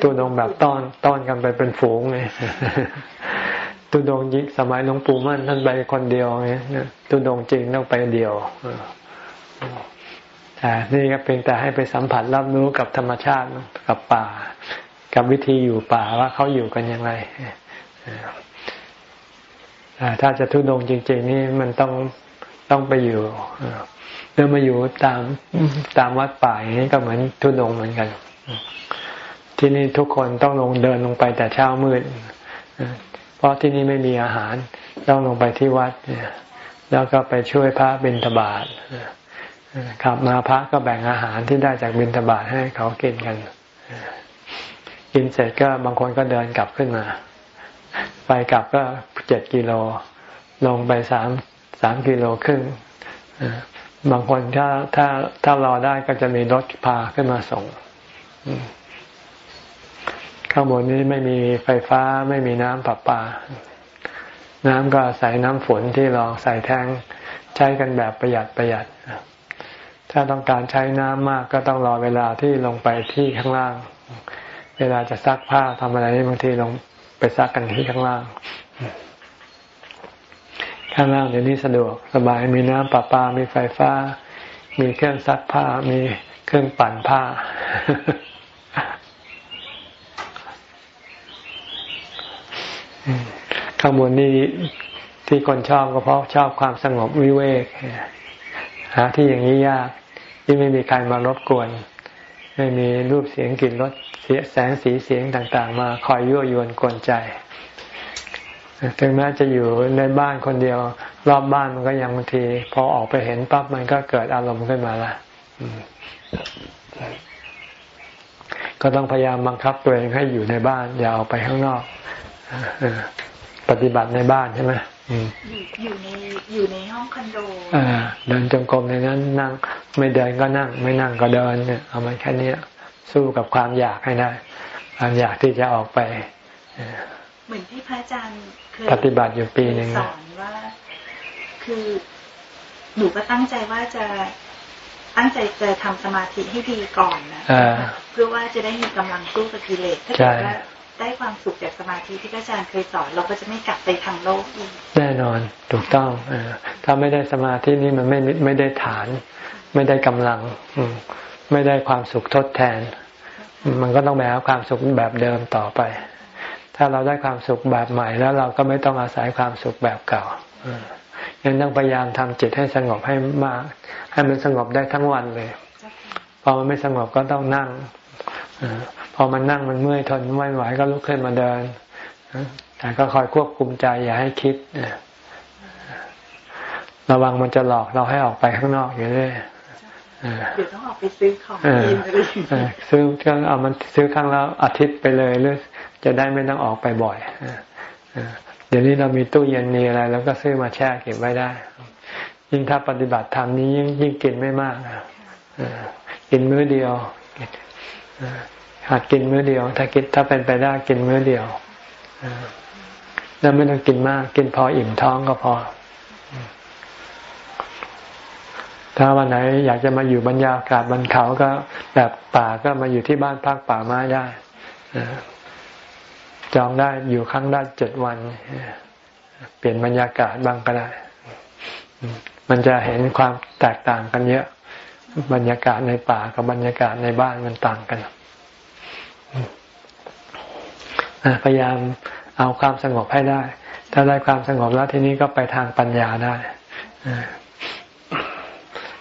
ตุดงแบบต้อนต้อนกันไปเป็นฝูงเลยตุดงยิกสมัยหลวงปู่มั่นท่านไปคนเดียวไงตุดงจริงต้องไปเดียว นี่ก็เป็นแต่ให้ไปสัมผัสรับรู้กับธรรมชาติกับป่า กับวิธีอยู่ป่าว่าเขาอยู่กันยังไงถ้าจะทุดงจริง ๆ นี่มันต้องต้องไปอยู่เดินมาอยู่ตามตามวัดป่าอย่างนี้ก็เหมือนทุดงเหมือนกัน ที่นี่ทุกคนต้องลงเดินลงไปแต่เช้ามืดเพราะที่นี่ไม่มีอาหาร ต้องลงไปที่วัดแล้วก็ไปช่วยพระบิณฑบาต ขับมาพระก็แบ่งอาหารที่ได้จากบิณฑบาตให้เขากินกันกินเสร็จก็บางคนก็เดินกลับขึ้นมา ไปกลับก็เจ็ดกิโล ลงไปสามสามกิโลครึ่งบางคนถ้าถ้าถ้ารอได้ก็จะมีรถพาขึ้นมาส่งข้างบนนี้ไม่มีไฟฟ้าไม่มีน้ำประปา น้ำก็ใส่น้ำฝนที่เราใส่แทงใช้กันแบบประหยัดประหยัด ถ้าต้องการใช้น้ำมากก็ต้องรอเวลาที่ลงไปที่ข้างล่าง เวลาจะซักผ้าทำอะไรบางทีลงไปซักกันที่ข้างล่าง ข้างล่างเดี๋ยวนี้สะดวกสบายมีน้ำประปา มีไฟฟ้า มีเครื่องซักผ้า มีเครื่องปั่นผ้าข้างบนนี้ที่คนชอบก็เพราะชอบความสงบวิเวกหาที่อย่างนี้ยาก ที่ไม่มีใครมารบกวน ไม่มีรูปเสียงกลิ่นรสเสียแสงสีเสียงต่าง ๆ มาคอยยั่วยวนกวนใจถึงแม้จะอยู่ในบ้านคนเดียว รอบบ้านมันก็ยังบางที พอออกไปเห็นปั๊บมันก็เกิดอารมณ์ขึ้นมาละก็ต้องพยายามบังคับตัวเองให้อยู่ในบ้าน อย่าออกไปข้างนอกปฏิบัติในบ้านใช่ไหม อยู่ในอยู่ในห้องคอนโดเดินจงกรมในนั้นนั่ง ไม่เดินก็นั่ง ไม่นั่งก็เดินเนี่ยเอามันแค่นี้สู้กับความอยากให้ได้ความอยากที่จะออกไปเหมือนที่พระอาจารย์เคยปฏิบัติอยู่ปีหนึ่งสอนว่า คือหนูก็ตั้งใจว่าจะตั้งใจจะทำสมาธิให้ดีก่อนนะเพื่อว่าจะได้มีกำลังสู้กับกิเลสถ้าเกิดว่า ได้ความสุขจากสมาธิที่อาจารย์เคยสอนเราก็จะไม่กลับไปทางโลกอีกแน่นอนถูกต้องอถ้าไม่ได้สมาธินี้มันไม่ไม่ได้ฐาน ไม่ได้กำลัง อืไม่ได้ความสุขทดแทน มันก็ต้องไปหาความสุขแบบเดิมต่อไป ถ้าเราได้ความสุขแบบใหม่แล้ว เราก็ไม่ต้องอาศัยความสุขแบบเก่ายังต้องพยายามทำจิตให้สงบให้มาก ให้มันสงบได้ทั้งวันเลย พอมันไม่สงบก็ต้องนั่ง พอมันนั่งมันเมื่อยทนไม่ไหวก็ลุกขึ้นมาเดินแต่ก็คอยควบคุมใจอย่าให้คิดระวังมันจะหลอกเราให้ออกไปข้างนอกอยู่เรื่อยเดี๋ยวต้องออกไปซื้อของกินเลยซื้อก็เอามันซื้อครั้งแล้วอาทิตย์ไปเลยหรือจะได้ไม่ต้องออกไปบ่อยเดี๋ยวนี้เรามีตู้เย็นมีอะไรแล้วก็ซื้อมาแช่เก็บไว้ได้ ยิ่งถ้าปฏิบัติธรรมนี้ยิ่งยิ่งกินไม่มากกินมื้อเดียว หัดกินมื้อเดียว ถ้ากินถ้าเป็นไปได้กินมื้อเดียวแล้วไม่ต้องกินมาก กินพออิ่มท้องก็พอ ถ้าวันไหนอยากจะมาอยู่บรรยากาศบนเขาก็แบบป่าก็มาอยู่ที่บ้านพักป่าไม้ได้จองได้อยู่ครั้งได้เจ็ดวัน เปลี่ยนบรรยากาศบ้างก็ได้ มันจะเห็นความแตกต่างกันเยอะ บรรยากาศในป่ากับบรรยากาศในบ้านมันต่างกัน พยายามเอาความสงบให้ได้ ถ้าได้ความสงบแล้วทีนี้ก็ไปทางปัญญาได้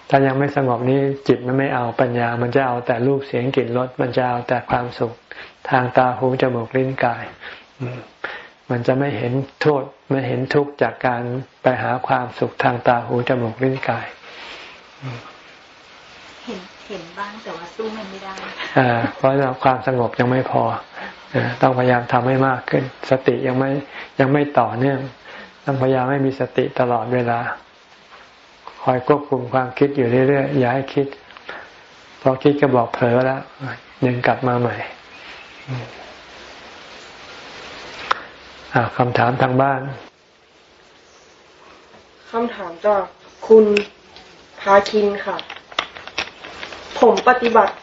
ถ้ายังไม่สงบนี้จิตมันไม่เอาปัญญา มันจะเอาแต่รูปเสียงกลิ่นรสมันจะเอาแต่ความสุข ทางตาหูจมูกลิ้นกาย มันจะไม่เห็นโทษไม่เห็นทุกข์จากการไปหาความสุขทางตาหูจมูกลิ้นกาย เห็นเห็นบ้างแต่ว่าสู้มันไม่ได้อ่าเพราะเราความสงบยังไม่พอต้องพยายามทำให้มากขึ้น สติยังไม่ยังไม่ต่อเนื่องต้องพยายามให้มีสติตลอดเวลา คอยควบคุมความคิดอยู่เรื่อยๆอย่าให้คิดพอคิดก็บอกเผลอแล้วดึงกลับมาใหม่คำถามทางบ้านคำถามจากคุณพาคินค่ะ ผมปฏิบัติ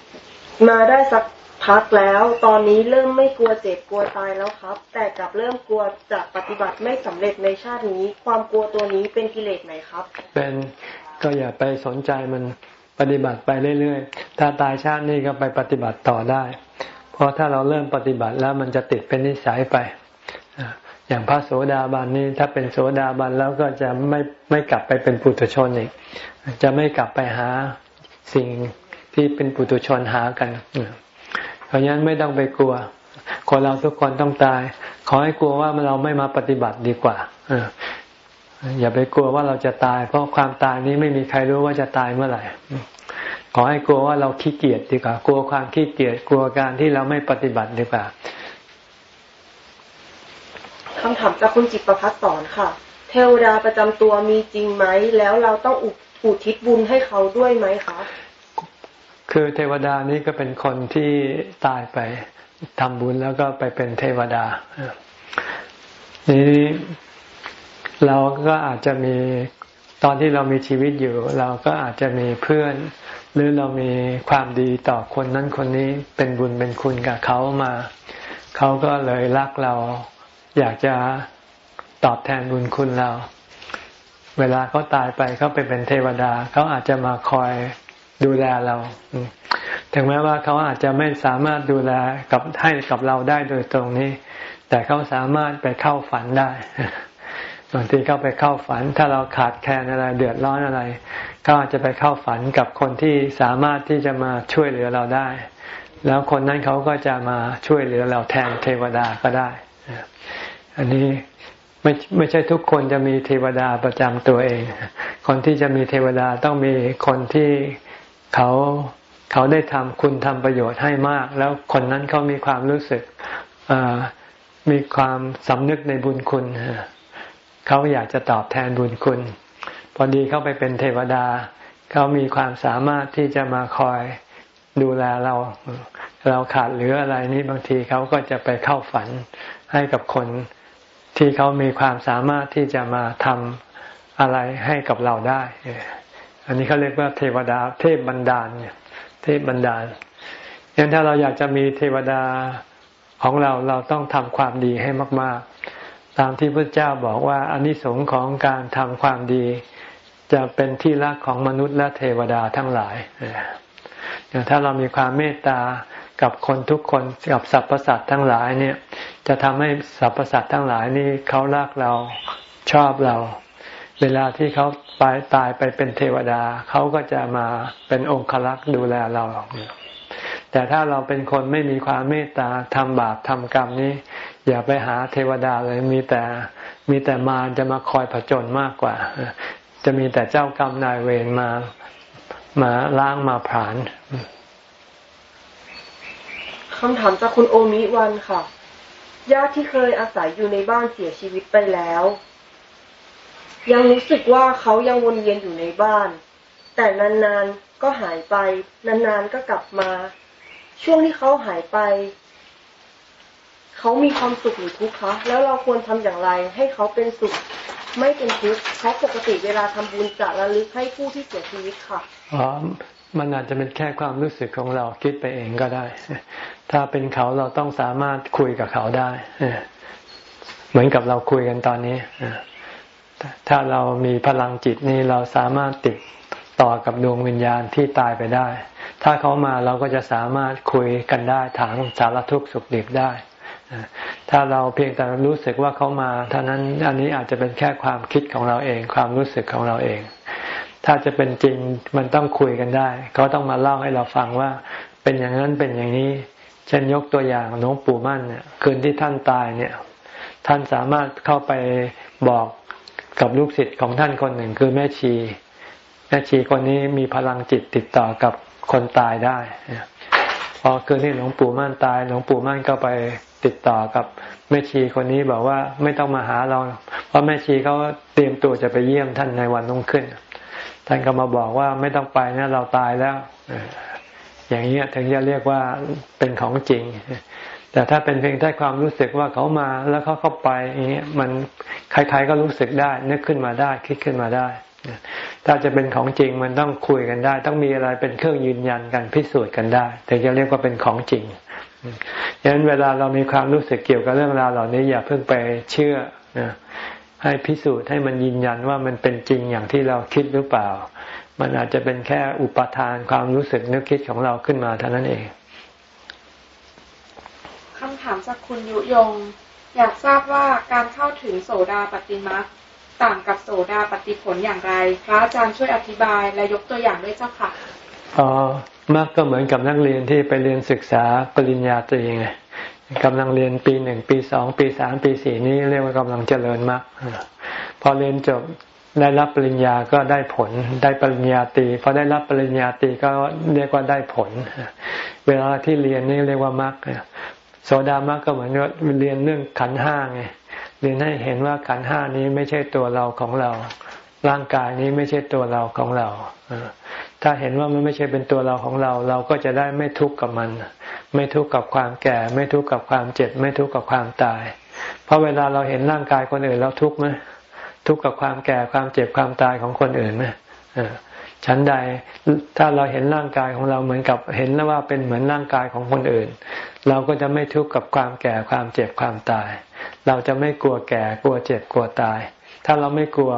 มาได้สักพักแล้ว ตอนนี้เริ่มไม่กลัวเจ็บกลัวตายแล้วครับ แต่กลับเริ่มกลัวจะปฏิบัติไม่สำเร็จในชาตินี้ ความกลัวตัวนี้เป็นกิเลสไหมครับ เป็นก็อย่าไปสนใจมันปฏิบัติไปเรื่อยๆ ถ้าตายชาตินี้ก็ไปปฏิบัติต่อได้ เพราะถ้าเราเริ่มปฏิบัติแล้วมันจะติดเป็นนิสัยไป อย่างพระโสดาบันนี้ถ้าเป็นโสดาบันแล้วก็จะไม่ไม่กลับไปเป็นปุถุชนอีก จะไม่กลับไปหาสิ่ง ที่เป็นปุถุชนหากันเพราะฉะนั้นไม่ต้องไปกลัว คนเราทุกคนต้องตาย ขอให้กลัวว่าเราไม่มาปฏิบัติดีกว่าอย่าไปกลัวว่าเราจะตาย เพราะความตายนี้ไม่มีใครรู้ว่าจะตายเมื่อไหร่ขอให้กลัวว่าเราขี้เกียจดีกว่า กลัวความขี้เกียจกลัวการที่เราไม่ปฏิบัติดีกว่าคำถามจากคุณจิตประพัฒสอนค่ะ เทวดาประจำตัวมีจริงไหม แล้วเราต้องอุทิศบุญให้เขาด้วยไหมคะ คือเทวดานี้ก็เป็นคนที่ตายไปทำบุญแล้วก็ไปเป็นเทวดานี้เราก็อาจจะมีตอนที่เรามีชีวิตอยู่ เราก็อาจจะมีเพื่อน หรือเรามีความดีต่อคนนั้นคนนี้เป็นบุญเป็นคุณกับเขามา เขาก็เลยรักเรา อยากจะตอบแทนบุญคุณเรา เวลาเขาตายไปเขาไปเป็นเทวดา เขาอาจจะมาคอย ดูแลเรา ถึงแม้ว่าเขาอาจจะไม่สามารถดูแลกับให้กับเราได้โดยตรงนี้ แต่เขาสามารถไปเข้าฝันได้บางทีเข้าไปเข้าฝัน ถ้าเราขาดแคลนอะไรเดือดร้อนอะไรก็อาจจะไปเข้าฝันกับคนที่สามารถที่จะมาช่วยเหลือเราได้ แล้วคนนั้นเขาก็จะมาช่วยเหลือเราแทนเทวดาก็ได้ อันนี้ไม่ไม่ใช่ทุกคนจะมีเทวดาประจำตัวเอง คนที่จะมีเทวดาต้องมีคนที่ เขาเขาได้ทำคุณทำประโยชน์ให้มาก แล้วคนนั้นเขามีความรู้สึกมีความสำนึกในบุญคุณเขาอยากจะตอบแทนบุญคุณ พอดีเขาไปเป็นเทวดา เขามีความสามารถที่จะมาคอยดูแลเรา เราขาดหรืออะไรนี้บางทีเขาก็จะไปเข้าฝันให้กับคนที่เขามีความสามารถที่จะมาทำอะไรให้กับเราได้ อันนี้เขาเรียกว่าเทวดา เทพบันดาลเนี่ยเทพบันดาลงั้นถ้าเราอยากจะมีเทวดาของเราเราต้องทำความดีให้มาก ๆ ตามที่พระเจ้าบอกว่าอานิสงส์ของการทำความดี จะเป็นที่รักของมนุษย์และเทวดาทั้งหลายถ้าเรามีความเมตตากับคนทุกคนกับสรรพสัตว์ทั้งหลายเนี่ย จะทำให้สรรพสัตว์ทั้งหลายนี่เขารักเราชอบเรา เวลาที่เขาไปตายไปเป็นเทวดาเขาก็จะมาเป็นองครักษ์ดูแลเราแต่ถ้าเราเป็นคนไม่มีความเมตตาทำบาปทำกรรมนี้ อย่าไปหาเทวดาเลยมีแต่มีแต่มาจะมาคอยผจญมากกว่า จะมีแต่เจ้ากรรมนายเวรมามาล้างมาผานคำถามจากคุณโอมิวันค่ะญาติที่เคยอาศัยอยู่ในบ้านเสียชีวิตไปแล้ว ยังรู้สึกว่าเขายังวนเวียนอยู่ในบ้าน แต่นานๆก็หายไป นานๆก็กลับมา ช่วงที่เขาหายไป เขามีความสุขหรือทุกข์คะแล้วเราควรทำอย่างไรให้เขาเป็นสุขไม่เป็นทุกข์เพราะปกติเวลาทำบุญจะระลึกให้ผู้ที่เสียชีวิตค่ะอ๋อมันอาจจะเป็นแค่ความรู้สึกของเราคิดไปเองก็ได้ ถ้าเป็นเขาเราต้องสามารถคุยกับเขาได้ เหมือนกับเราคุยกันตอนนี้ ถ้าเรามีพลังจิตนี่เราสามารถติดต่อกับดวงวิญญาณที่ตายไปได้ ถ้าเขามาเราก็จะสามารถคุยกันได้ถามสารทุกข์สุขดิบได้ ถ้าเราเพียงแต่รู้สึกว่าเขามาเท่านั้นอันนี้อาจจะเป็นแค่ความคิดของเราเอง ความรู้สึกของเราเอง ถ้าจะเป็นจริงมันต้องคุยกันได้ เขาต้องมาเล่าให้เราฟังว่าเป็นอย่างนั้นเป็นอย่างนี้ เช่นยกตัวอย่างหลวงปู่มั่นเนี่ยคืนที่ท่านตายเนี่ย ท่านสามารถเข้าไปบอก กับลูกศิษย์ของท่านคนหนึ่งคือแม่ชี แม่ชีคนนี้มีพลังจิตติดต่อกับคนตายได้พอคืนที่หลวงปู่มั่นตาย หลวงปู่มั่นก็ไปติดต่อกับแม่ชีคนนี้บอกว่าไม่ต้องมาหาเรา เพราะแม่ชีเขาเตรียมตัวจะไปเยี่ยมท่านในวันนุ่งขึ้น ท่านก็มาบอกว่าไม่ต้องไปนะเราตายแล้ว อย่างนี้ถึงจะเรียกว่าเป็นของจริง แต่ถ้าเป็นเพียงแค่ความรู้สึกว่าเขามาแล้วเขาเข้าไปอย่างเงี้ยมันใครๆก็รู้สึกได้ นึกขึ้นมาได้ คิดขึ้นมาได้ ถ้าจะเป็นของจริงมันต้องคุยกันได้ ต้องมีอะไรเป็นเครื่องยืนยันกันพิสูจน์กันได้ถึงจะเรียกว่าเป็นของจริงดังนั้นเวลาเรามีความรู้สึกเกี่ยวกับเรื่องราวเหล่านี้อย่าเพิ่งไปเชื่อให้พิสูจน์ให้มันยืนยันว่ามันเป็นจริงอย่างที่เราคิดหรือเปล่า มันอาจจะเป็นแค่อุปทานความรู้สึกนึกคิดของเราขึ้นมาเท่านั้นเองำถามจากคุณยุยง อยากทราบว่าการเข้าถึงโสดาปฏิมาต่างกับโสดาปฏิผลอย่างไร พระอาจารย์ช่วยอธิบายและยกตัวอย่างด้วยเจ้าค่ะอ๋อมักก็เหมือนกับนักเรียนที่ไปเรียนศึกษาปริญญาตรีไงกำลังเรียนปีหนึ่งปีสองปีสามปีสี่นี้เรียกว่ากำลังเจริญมากพอเรียนจบได้รับปริญญาก็ได้ผลได้ปริญญาตรีพอได้รับปริญญาตรีก็เรียกว่าได้ผล เวลาที่เรียนนี่เรียกว่ามรรค โสดามรรคก็เหมือนเรียนเรื่องขันห้าไงเรียนให้เห็นว่าขันห้านี้ไม่ใช่ตัวเราของเรา ร่างกายนี้ไม่ใช่ตัวเราของเราถ้าเห็นว่ามันไม่ใช่เป็นตัวเราของเรา เราก็จะได้ไม่ทุกข์กับมัน ไม่ทุกข์กับความแก่ ไม่ทุกข์กับความเจ็บ ไม่ทุกข์กับความตาย เพราะเวลาเราเห็นร่างกายคนอื่นเราทุกข์ไหมทุกข์กับความแก่ความเจ็บความตายของคนอื่นไหม ฉันใดถ้าเราเห็นร่างกายของเราเหมือนกับเห็นแล้วว่าเป็นเหมือนร่างกายของคนอื่น เราก็จะไม่ทุกข์กับความแก่ความเจ็บความตาย เราจะไม่กลัวแก่กลัวเจ็บกลัวตาย ถ้าเราไม่กลัว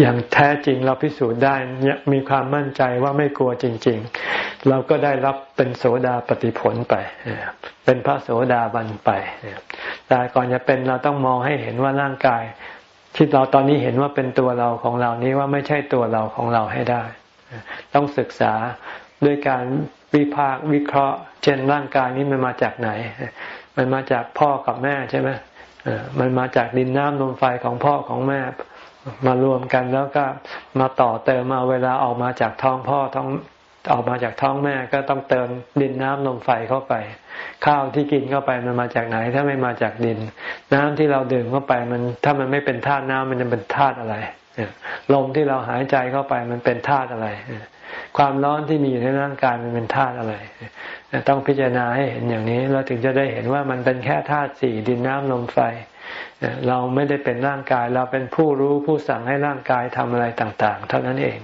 อย่างแท้จริงเราพิสูจน์ได้มีความมั่นใจว่าไม่กลัวจริง ๆ เราก็ได้รับเป็นโสดาปฏิผลไป เป็นพระโสดาบันไปแต่ก่อนจะเป็นเราต้องมองให้เห็นว่าร่างกาย ที่เราตอนนี้เห็นว่าเป็นตัวเราของเรานี้ว่าไม่ใช่ตัวเราของเราให้ได้ ต้องศึกษาด้วยการวิพากวิเคราะห์ เช่นร่างกายนี้มันมาจากไหน มันมาจากพ่อกับแม่ใช่ไหมมันมาจากดินน้ำลมไฟของพ่อของแม่มารวมกันแล้วก็มาต่อเติมมาเวลาออกมาจากท้องพ่อท้อง ออกมาจากท้องแม่ก็ต้องเติมดินน้ำลมไฟเข้าไป ข้าวที่กินเข้าไปมันมาจากไหน ถ้าไม่มาจากดิน น้ำที่เราดื่มเข้าไปมันถ้ามันไม่เป็นธาตุน้ำมันจะเป็นธาตุอะไรลมที่เราหายใจเข้าไปมันเป็นธาตุอะไร ความร้อนที่มีอยู่ในร่างกายมันเป็นธาตุอะไร ต้องพิจารณาให้เห็นอย่างนี้เราถึงจะได้เห็นว่ามันเป็นแค่ธาตุสี่ดินน้ำลมไฟ เราไม่ได้เป็นร่างกาย เราเป็นผู้รู้ผู้สั่งให้ร่างกายทำอะไรต่าง ๆ เท่านั้นเอง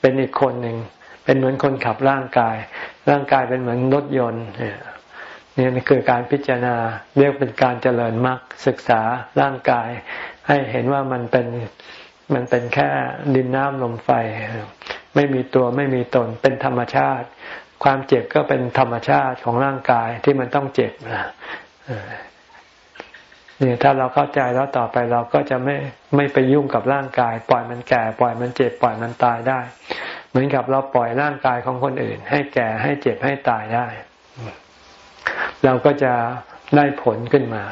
เป็นอีกคนหนึ่ง เป็นเหมือนคนขับร่างกาย ร่างกายเป็นเหมือนรถยนต์นี่คือการพิจารณาเรียกเป็นการเจริญมรรคศึกษาร่างกาย ให้เห็นว่ามันเป็นมันเป็นแค่ดินน้ำลมไฟ ไม่มีตัวไม่มีตนเป็นธรรมชาติ ความเจ็บก็เป็นธรรมชาติของร่างกายที่มันต้องเจ็บนะนี่ถ้าเราเข้าใจแล้วต่อไปเราก็จะไม่ไม่ไปยุ่งกับร่างกาย ปล่อยมันแก่ ปล่อยมันเจ็บ ปล่อยมันตายได้ เหมือนกับเราปล่อยร่างกายของคนอื่น ให้แก่ให้เจ็บให้ตายได้ เราก็จะได้ผลขึ้นมา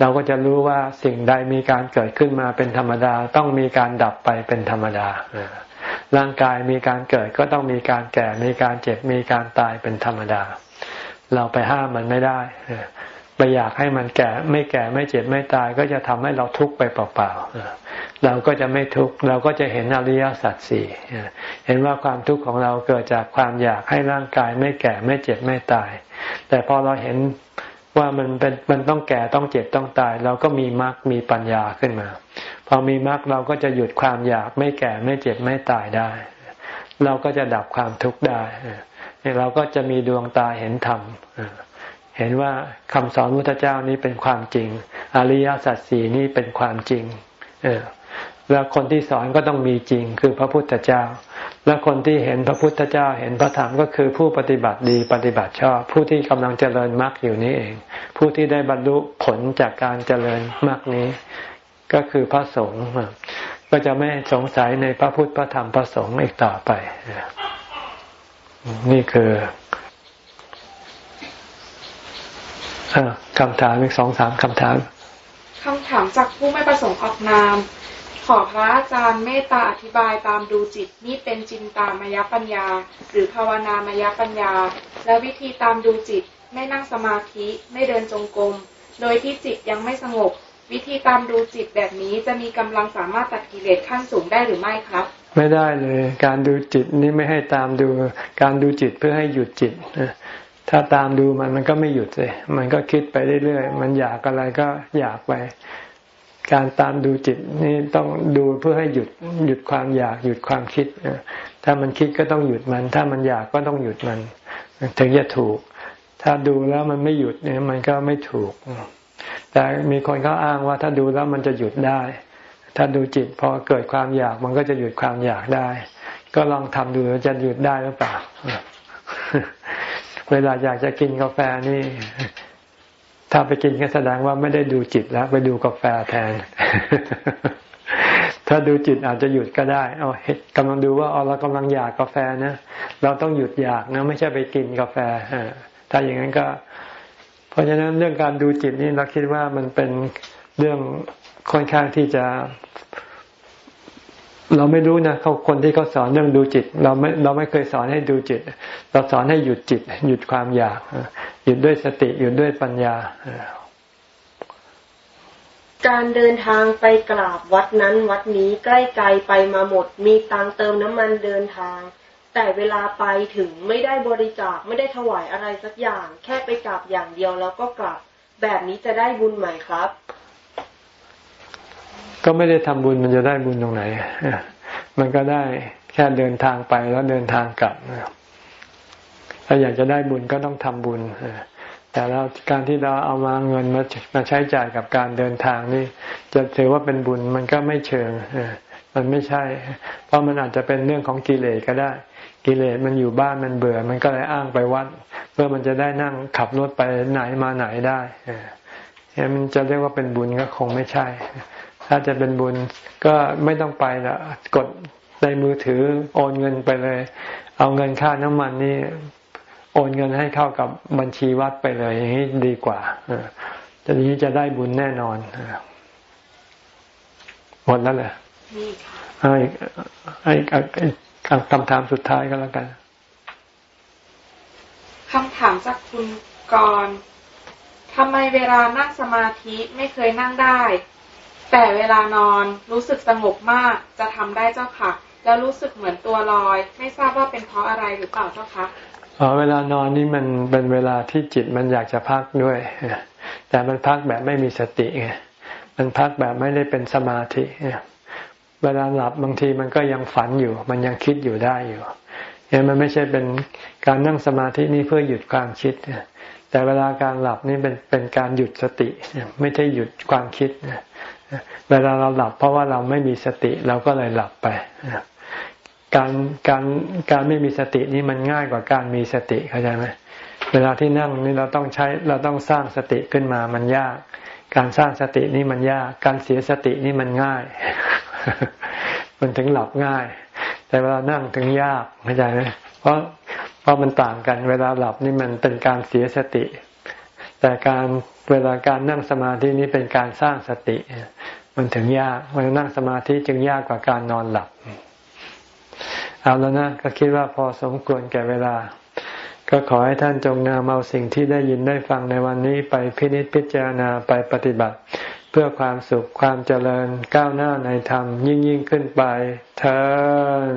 เราก็จะรู้ว่าสิ่งใดมีการเกิดขึ้นมาเป็นธรรมดา ต้องมีการดับไปเป็นธรรมดาร่างกายมีการเกิดก็ต้องมีการแก่มีการเจ็บมีการตายเป็นธรรมดา เราไปห้ามมันไม่ได้ ไปอยากให้มันแก่ ไม่แก่ไม่เจ็บไม่ตาย ก็จะทำให้เราทุกข์ไปเปล่าๆเราก็จะไม่ทุกข์เราก็จะเห็นอริยสัจสี่เห็นว่าความทุกข์ของเราเกิดจากความอยากให้ร่างกาย ไม่แก่ไม่เจ็บไม่ตาย แต่พอเราเห็นว่ามันเป็นมันต้องแก่ต้องเจ็บต้องตาย เราก็มีมรรคมีปัญญาขึ้นมา พอมีมรรคเราก็จะหยุดความอยากไม่แก่ไม่เจ็บไม่ตายได้ เราก็จะดับความทุกข์ได้เราก็จะมีดวงตาเห็นธรรม เห็นว่าคำสอนพุทธเจ้านี้เป็นความจริง อริยสัจสี่นี้เป็นความจริง เออแล้วคนที่สอนก็ต้องมีจริงคือพระพุทธเจ้า และคนที่เห็นพระพุทธเจ้า เห็นพระธรรมก็คือผู้ปฏิบัติดีปฏิบัติชอบ ผู้ที่กำลังเจริญมรรคอยู่นี้เอง ผู้ที่ได้บรรลุผลจากการเจริญมรรคนี้ ก็คือพระสงฆ์ก็จะไม่สงสัยในพระพุทธพระธรรมพระสงฆ์อีกต่อไปนี่คือ คำถามอีกสองสามคำถามคำถามจากผู้ไม่ประสงค์ออกนาม ขอพระอาจารย์เมตตาอธิบายตามดูจิตนี่เป็นจินตามยปัญญา หรือภาวนามยปัญญา และวิธีตามดูจิต ไม่นั่งสมาธิไม่เดินจงกรมโดยที่จิตยังไม่สงบ วิธีตามดูจิตแบบนี้จะมีกำลังสามารถตัดกิเลสขั้นสูงได้หรือไม่ครับ ไม่ได้เลย การดูจิตนี้ไม่ให้ตามดู การดูจิตเพื่อให้หยุดจิต ถ้าตามดูมันมันก็ไม่หยุดเลยมันก็คิดไปเรื่อยๆ มันอยากอะไรก็อยากไป การตามดูจิตนี่ต้องดูเพื่อให้หยุดหยุดความอยากหยุดความคิด ถ้ามันคิดก็ต้องหยุดมัน ถ้ามันอยากก็ต้องหยุดมัน ถึงจะถูก ถ้าดูแล้วมันไม่หยุดเนี่ยมันก็ไม่ถูก แต่มีคนเขาอ้างว่าถ้าดูแล้วมันจะหยุดได้ ถ้าดูจิตพอเกิดความอยากมันก็จะหยุดความอยากได้ ก็ลองทำดูจะหยุดได้หรือเปล่า เวลาอยากจะกินกาแฟนี่ ถ้าไปกินก็แสดงว่าไม่ได้ดูจิตแล้ว ไปดูกาแฟแทน ถ้าดูจิตอาจจะหยุดก็ได้ เอากำลังดูว่าเรากำลังอยากกาแฟนะ เราต้องหยุดอยากนะ ไม่ใช่ไปกินกาแฟถ้าอย่างนั้นก็ เพราะฉะนั้นเรื่องการดูจิตนี่เราคิดว่ามันเป็นเรื่องค่อนข้างที่จะ เราไม่รู้นะเขาคนที่เขาสอนเรื่องดูจิต เราไม่เราไม่เคยสอนให้ดูจิต เราสอนให้หยุดจิต หยุดความอยากหยุดด้วยสติหยุดด้วยปัญญาการเดินทางไปกราบวัดนั้นวัดนี้ใกล้ไกลไปมาหมด มีตังเติมน้ำมันเดินทาง แต่เวลาไปถึงไม่ได้บริจาคไม่ได้ถวายอะไรสักอย่าง แค่ไปกราบอย่างเดียวแล้วก็กลับ แบบนี้จะได้บุญไหมครับ ก็ไม่ได้ทำบุญมันจะได้บุญตรงไหน มันก็ได้แค่เดินทางไปแล้วเดินทางกลับถ้าอยากจะได้บุญก็ต้องทำบุญแต่เราการที่เราเอามาเงินมามาใช้จ่ายกับการเดินทางนี่ จะถือว่าเป็นบุญมันก็ไม่เชิงมันไม่ใช่ เพราะมันอาจจะเป็นเรื่องของกิเลสก็ได้ กิเลสมันอยู่บ้านมันเบื่อ มันก็เลยอ้างไปวัด เพื่อมันจะได้นั่งขับรถไปไหนมาไหนได้มันจะเรียกว่าเป็นบุญก็คงไม่ใช่ ถ้าจะเป็นบุญก็ไม่ต้องไปละกดในมือถือโอนเงินไปเลย เอาเงินค่าน้ำมันนี่โอนเงินให้เข้ากับบัญชีวัดไปเลยอย่างนี้ดีกว่าจะนี้จะได้บุญแน่นอนหมดแล้วแหละไอ้ไอ้คำถามสุดท้ายก็แล้วกันคำถามจากคุณกรทำไมเวลานั่งสมาธิไม่เคยนั่งได้ แต่เวลานอนรู้สึกสงบมากจะทำได้เจ้าค่ะ แล้วรู้สึกเหมือนตัวลอย ไม่ทราบว่าเป็นเพราะอะไรหรือเปล่าเจ้าคะอ๋อเวลานอนนี่มันเป็นเวลาที่จิตมันอยากจะพักด้วย แต่มันพักแบบไม่มีสติไงมันพักแบบไม่ได้เป็นสมาธิเวลาหลับบางทีมันก็ยังฝันอยู่ มันยังคิดอยู่ได้อยู่เนี่ยมันไม่ใช่เป็นการนั่งสมาธินี่เพื่อหยุดความคิดแต่เวลาการหลับนี่เป็นเป็นการหยุดสติไม่ใช่หยุดความคิด เวลาเราหลับเพราะว่าเราไม่มีสติเราก็เลยหลับไปการการการไม่มีสตินี่มันง่ายกว่าการมีสติเข้าใจไหมเวลาที่นั่งนี่เราต้องใช้เราต้องสร้างสติขึ้นมามันยาก การสร้างสตินี่มันยาก การเสียสตินี่มันง่าย มันถึงหลับง่าย แต่เวลานั่งถึงยากเข้าใจไหมเพราะเพราะมันต่างกัน เวลาหลับนี่มันเป็นการเสียสติ แต่การเวลาการนั่งสมาธินี้เป็นการสร้างสติ มันถึงยากมันนั่งสมาธิจึงยากกว่าการนอนหลับ เอาแล้วนะ ก็คิดว่าพอสมควรแก่เวลา ก็ขอให้ท่านจงนำเอาสิ่งที่ได้ยินได้ฟังในวันนี้ไปพินิจพิจารณาไปปฏิบัติ เพื่อความสุขความเจริญก้าวหน้าในธรรมยิ่งยิ่งขึ้นไปเธอ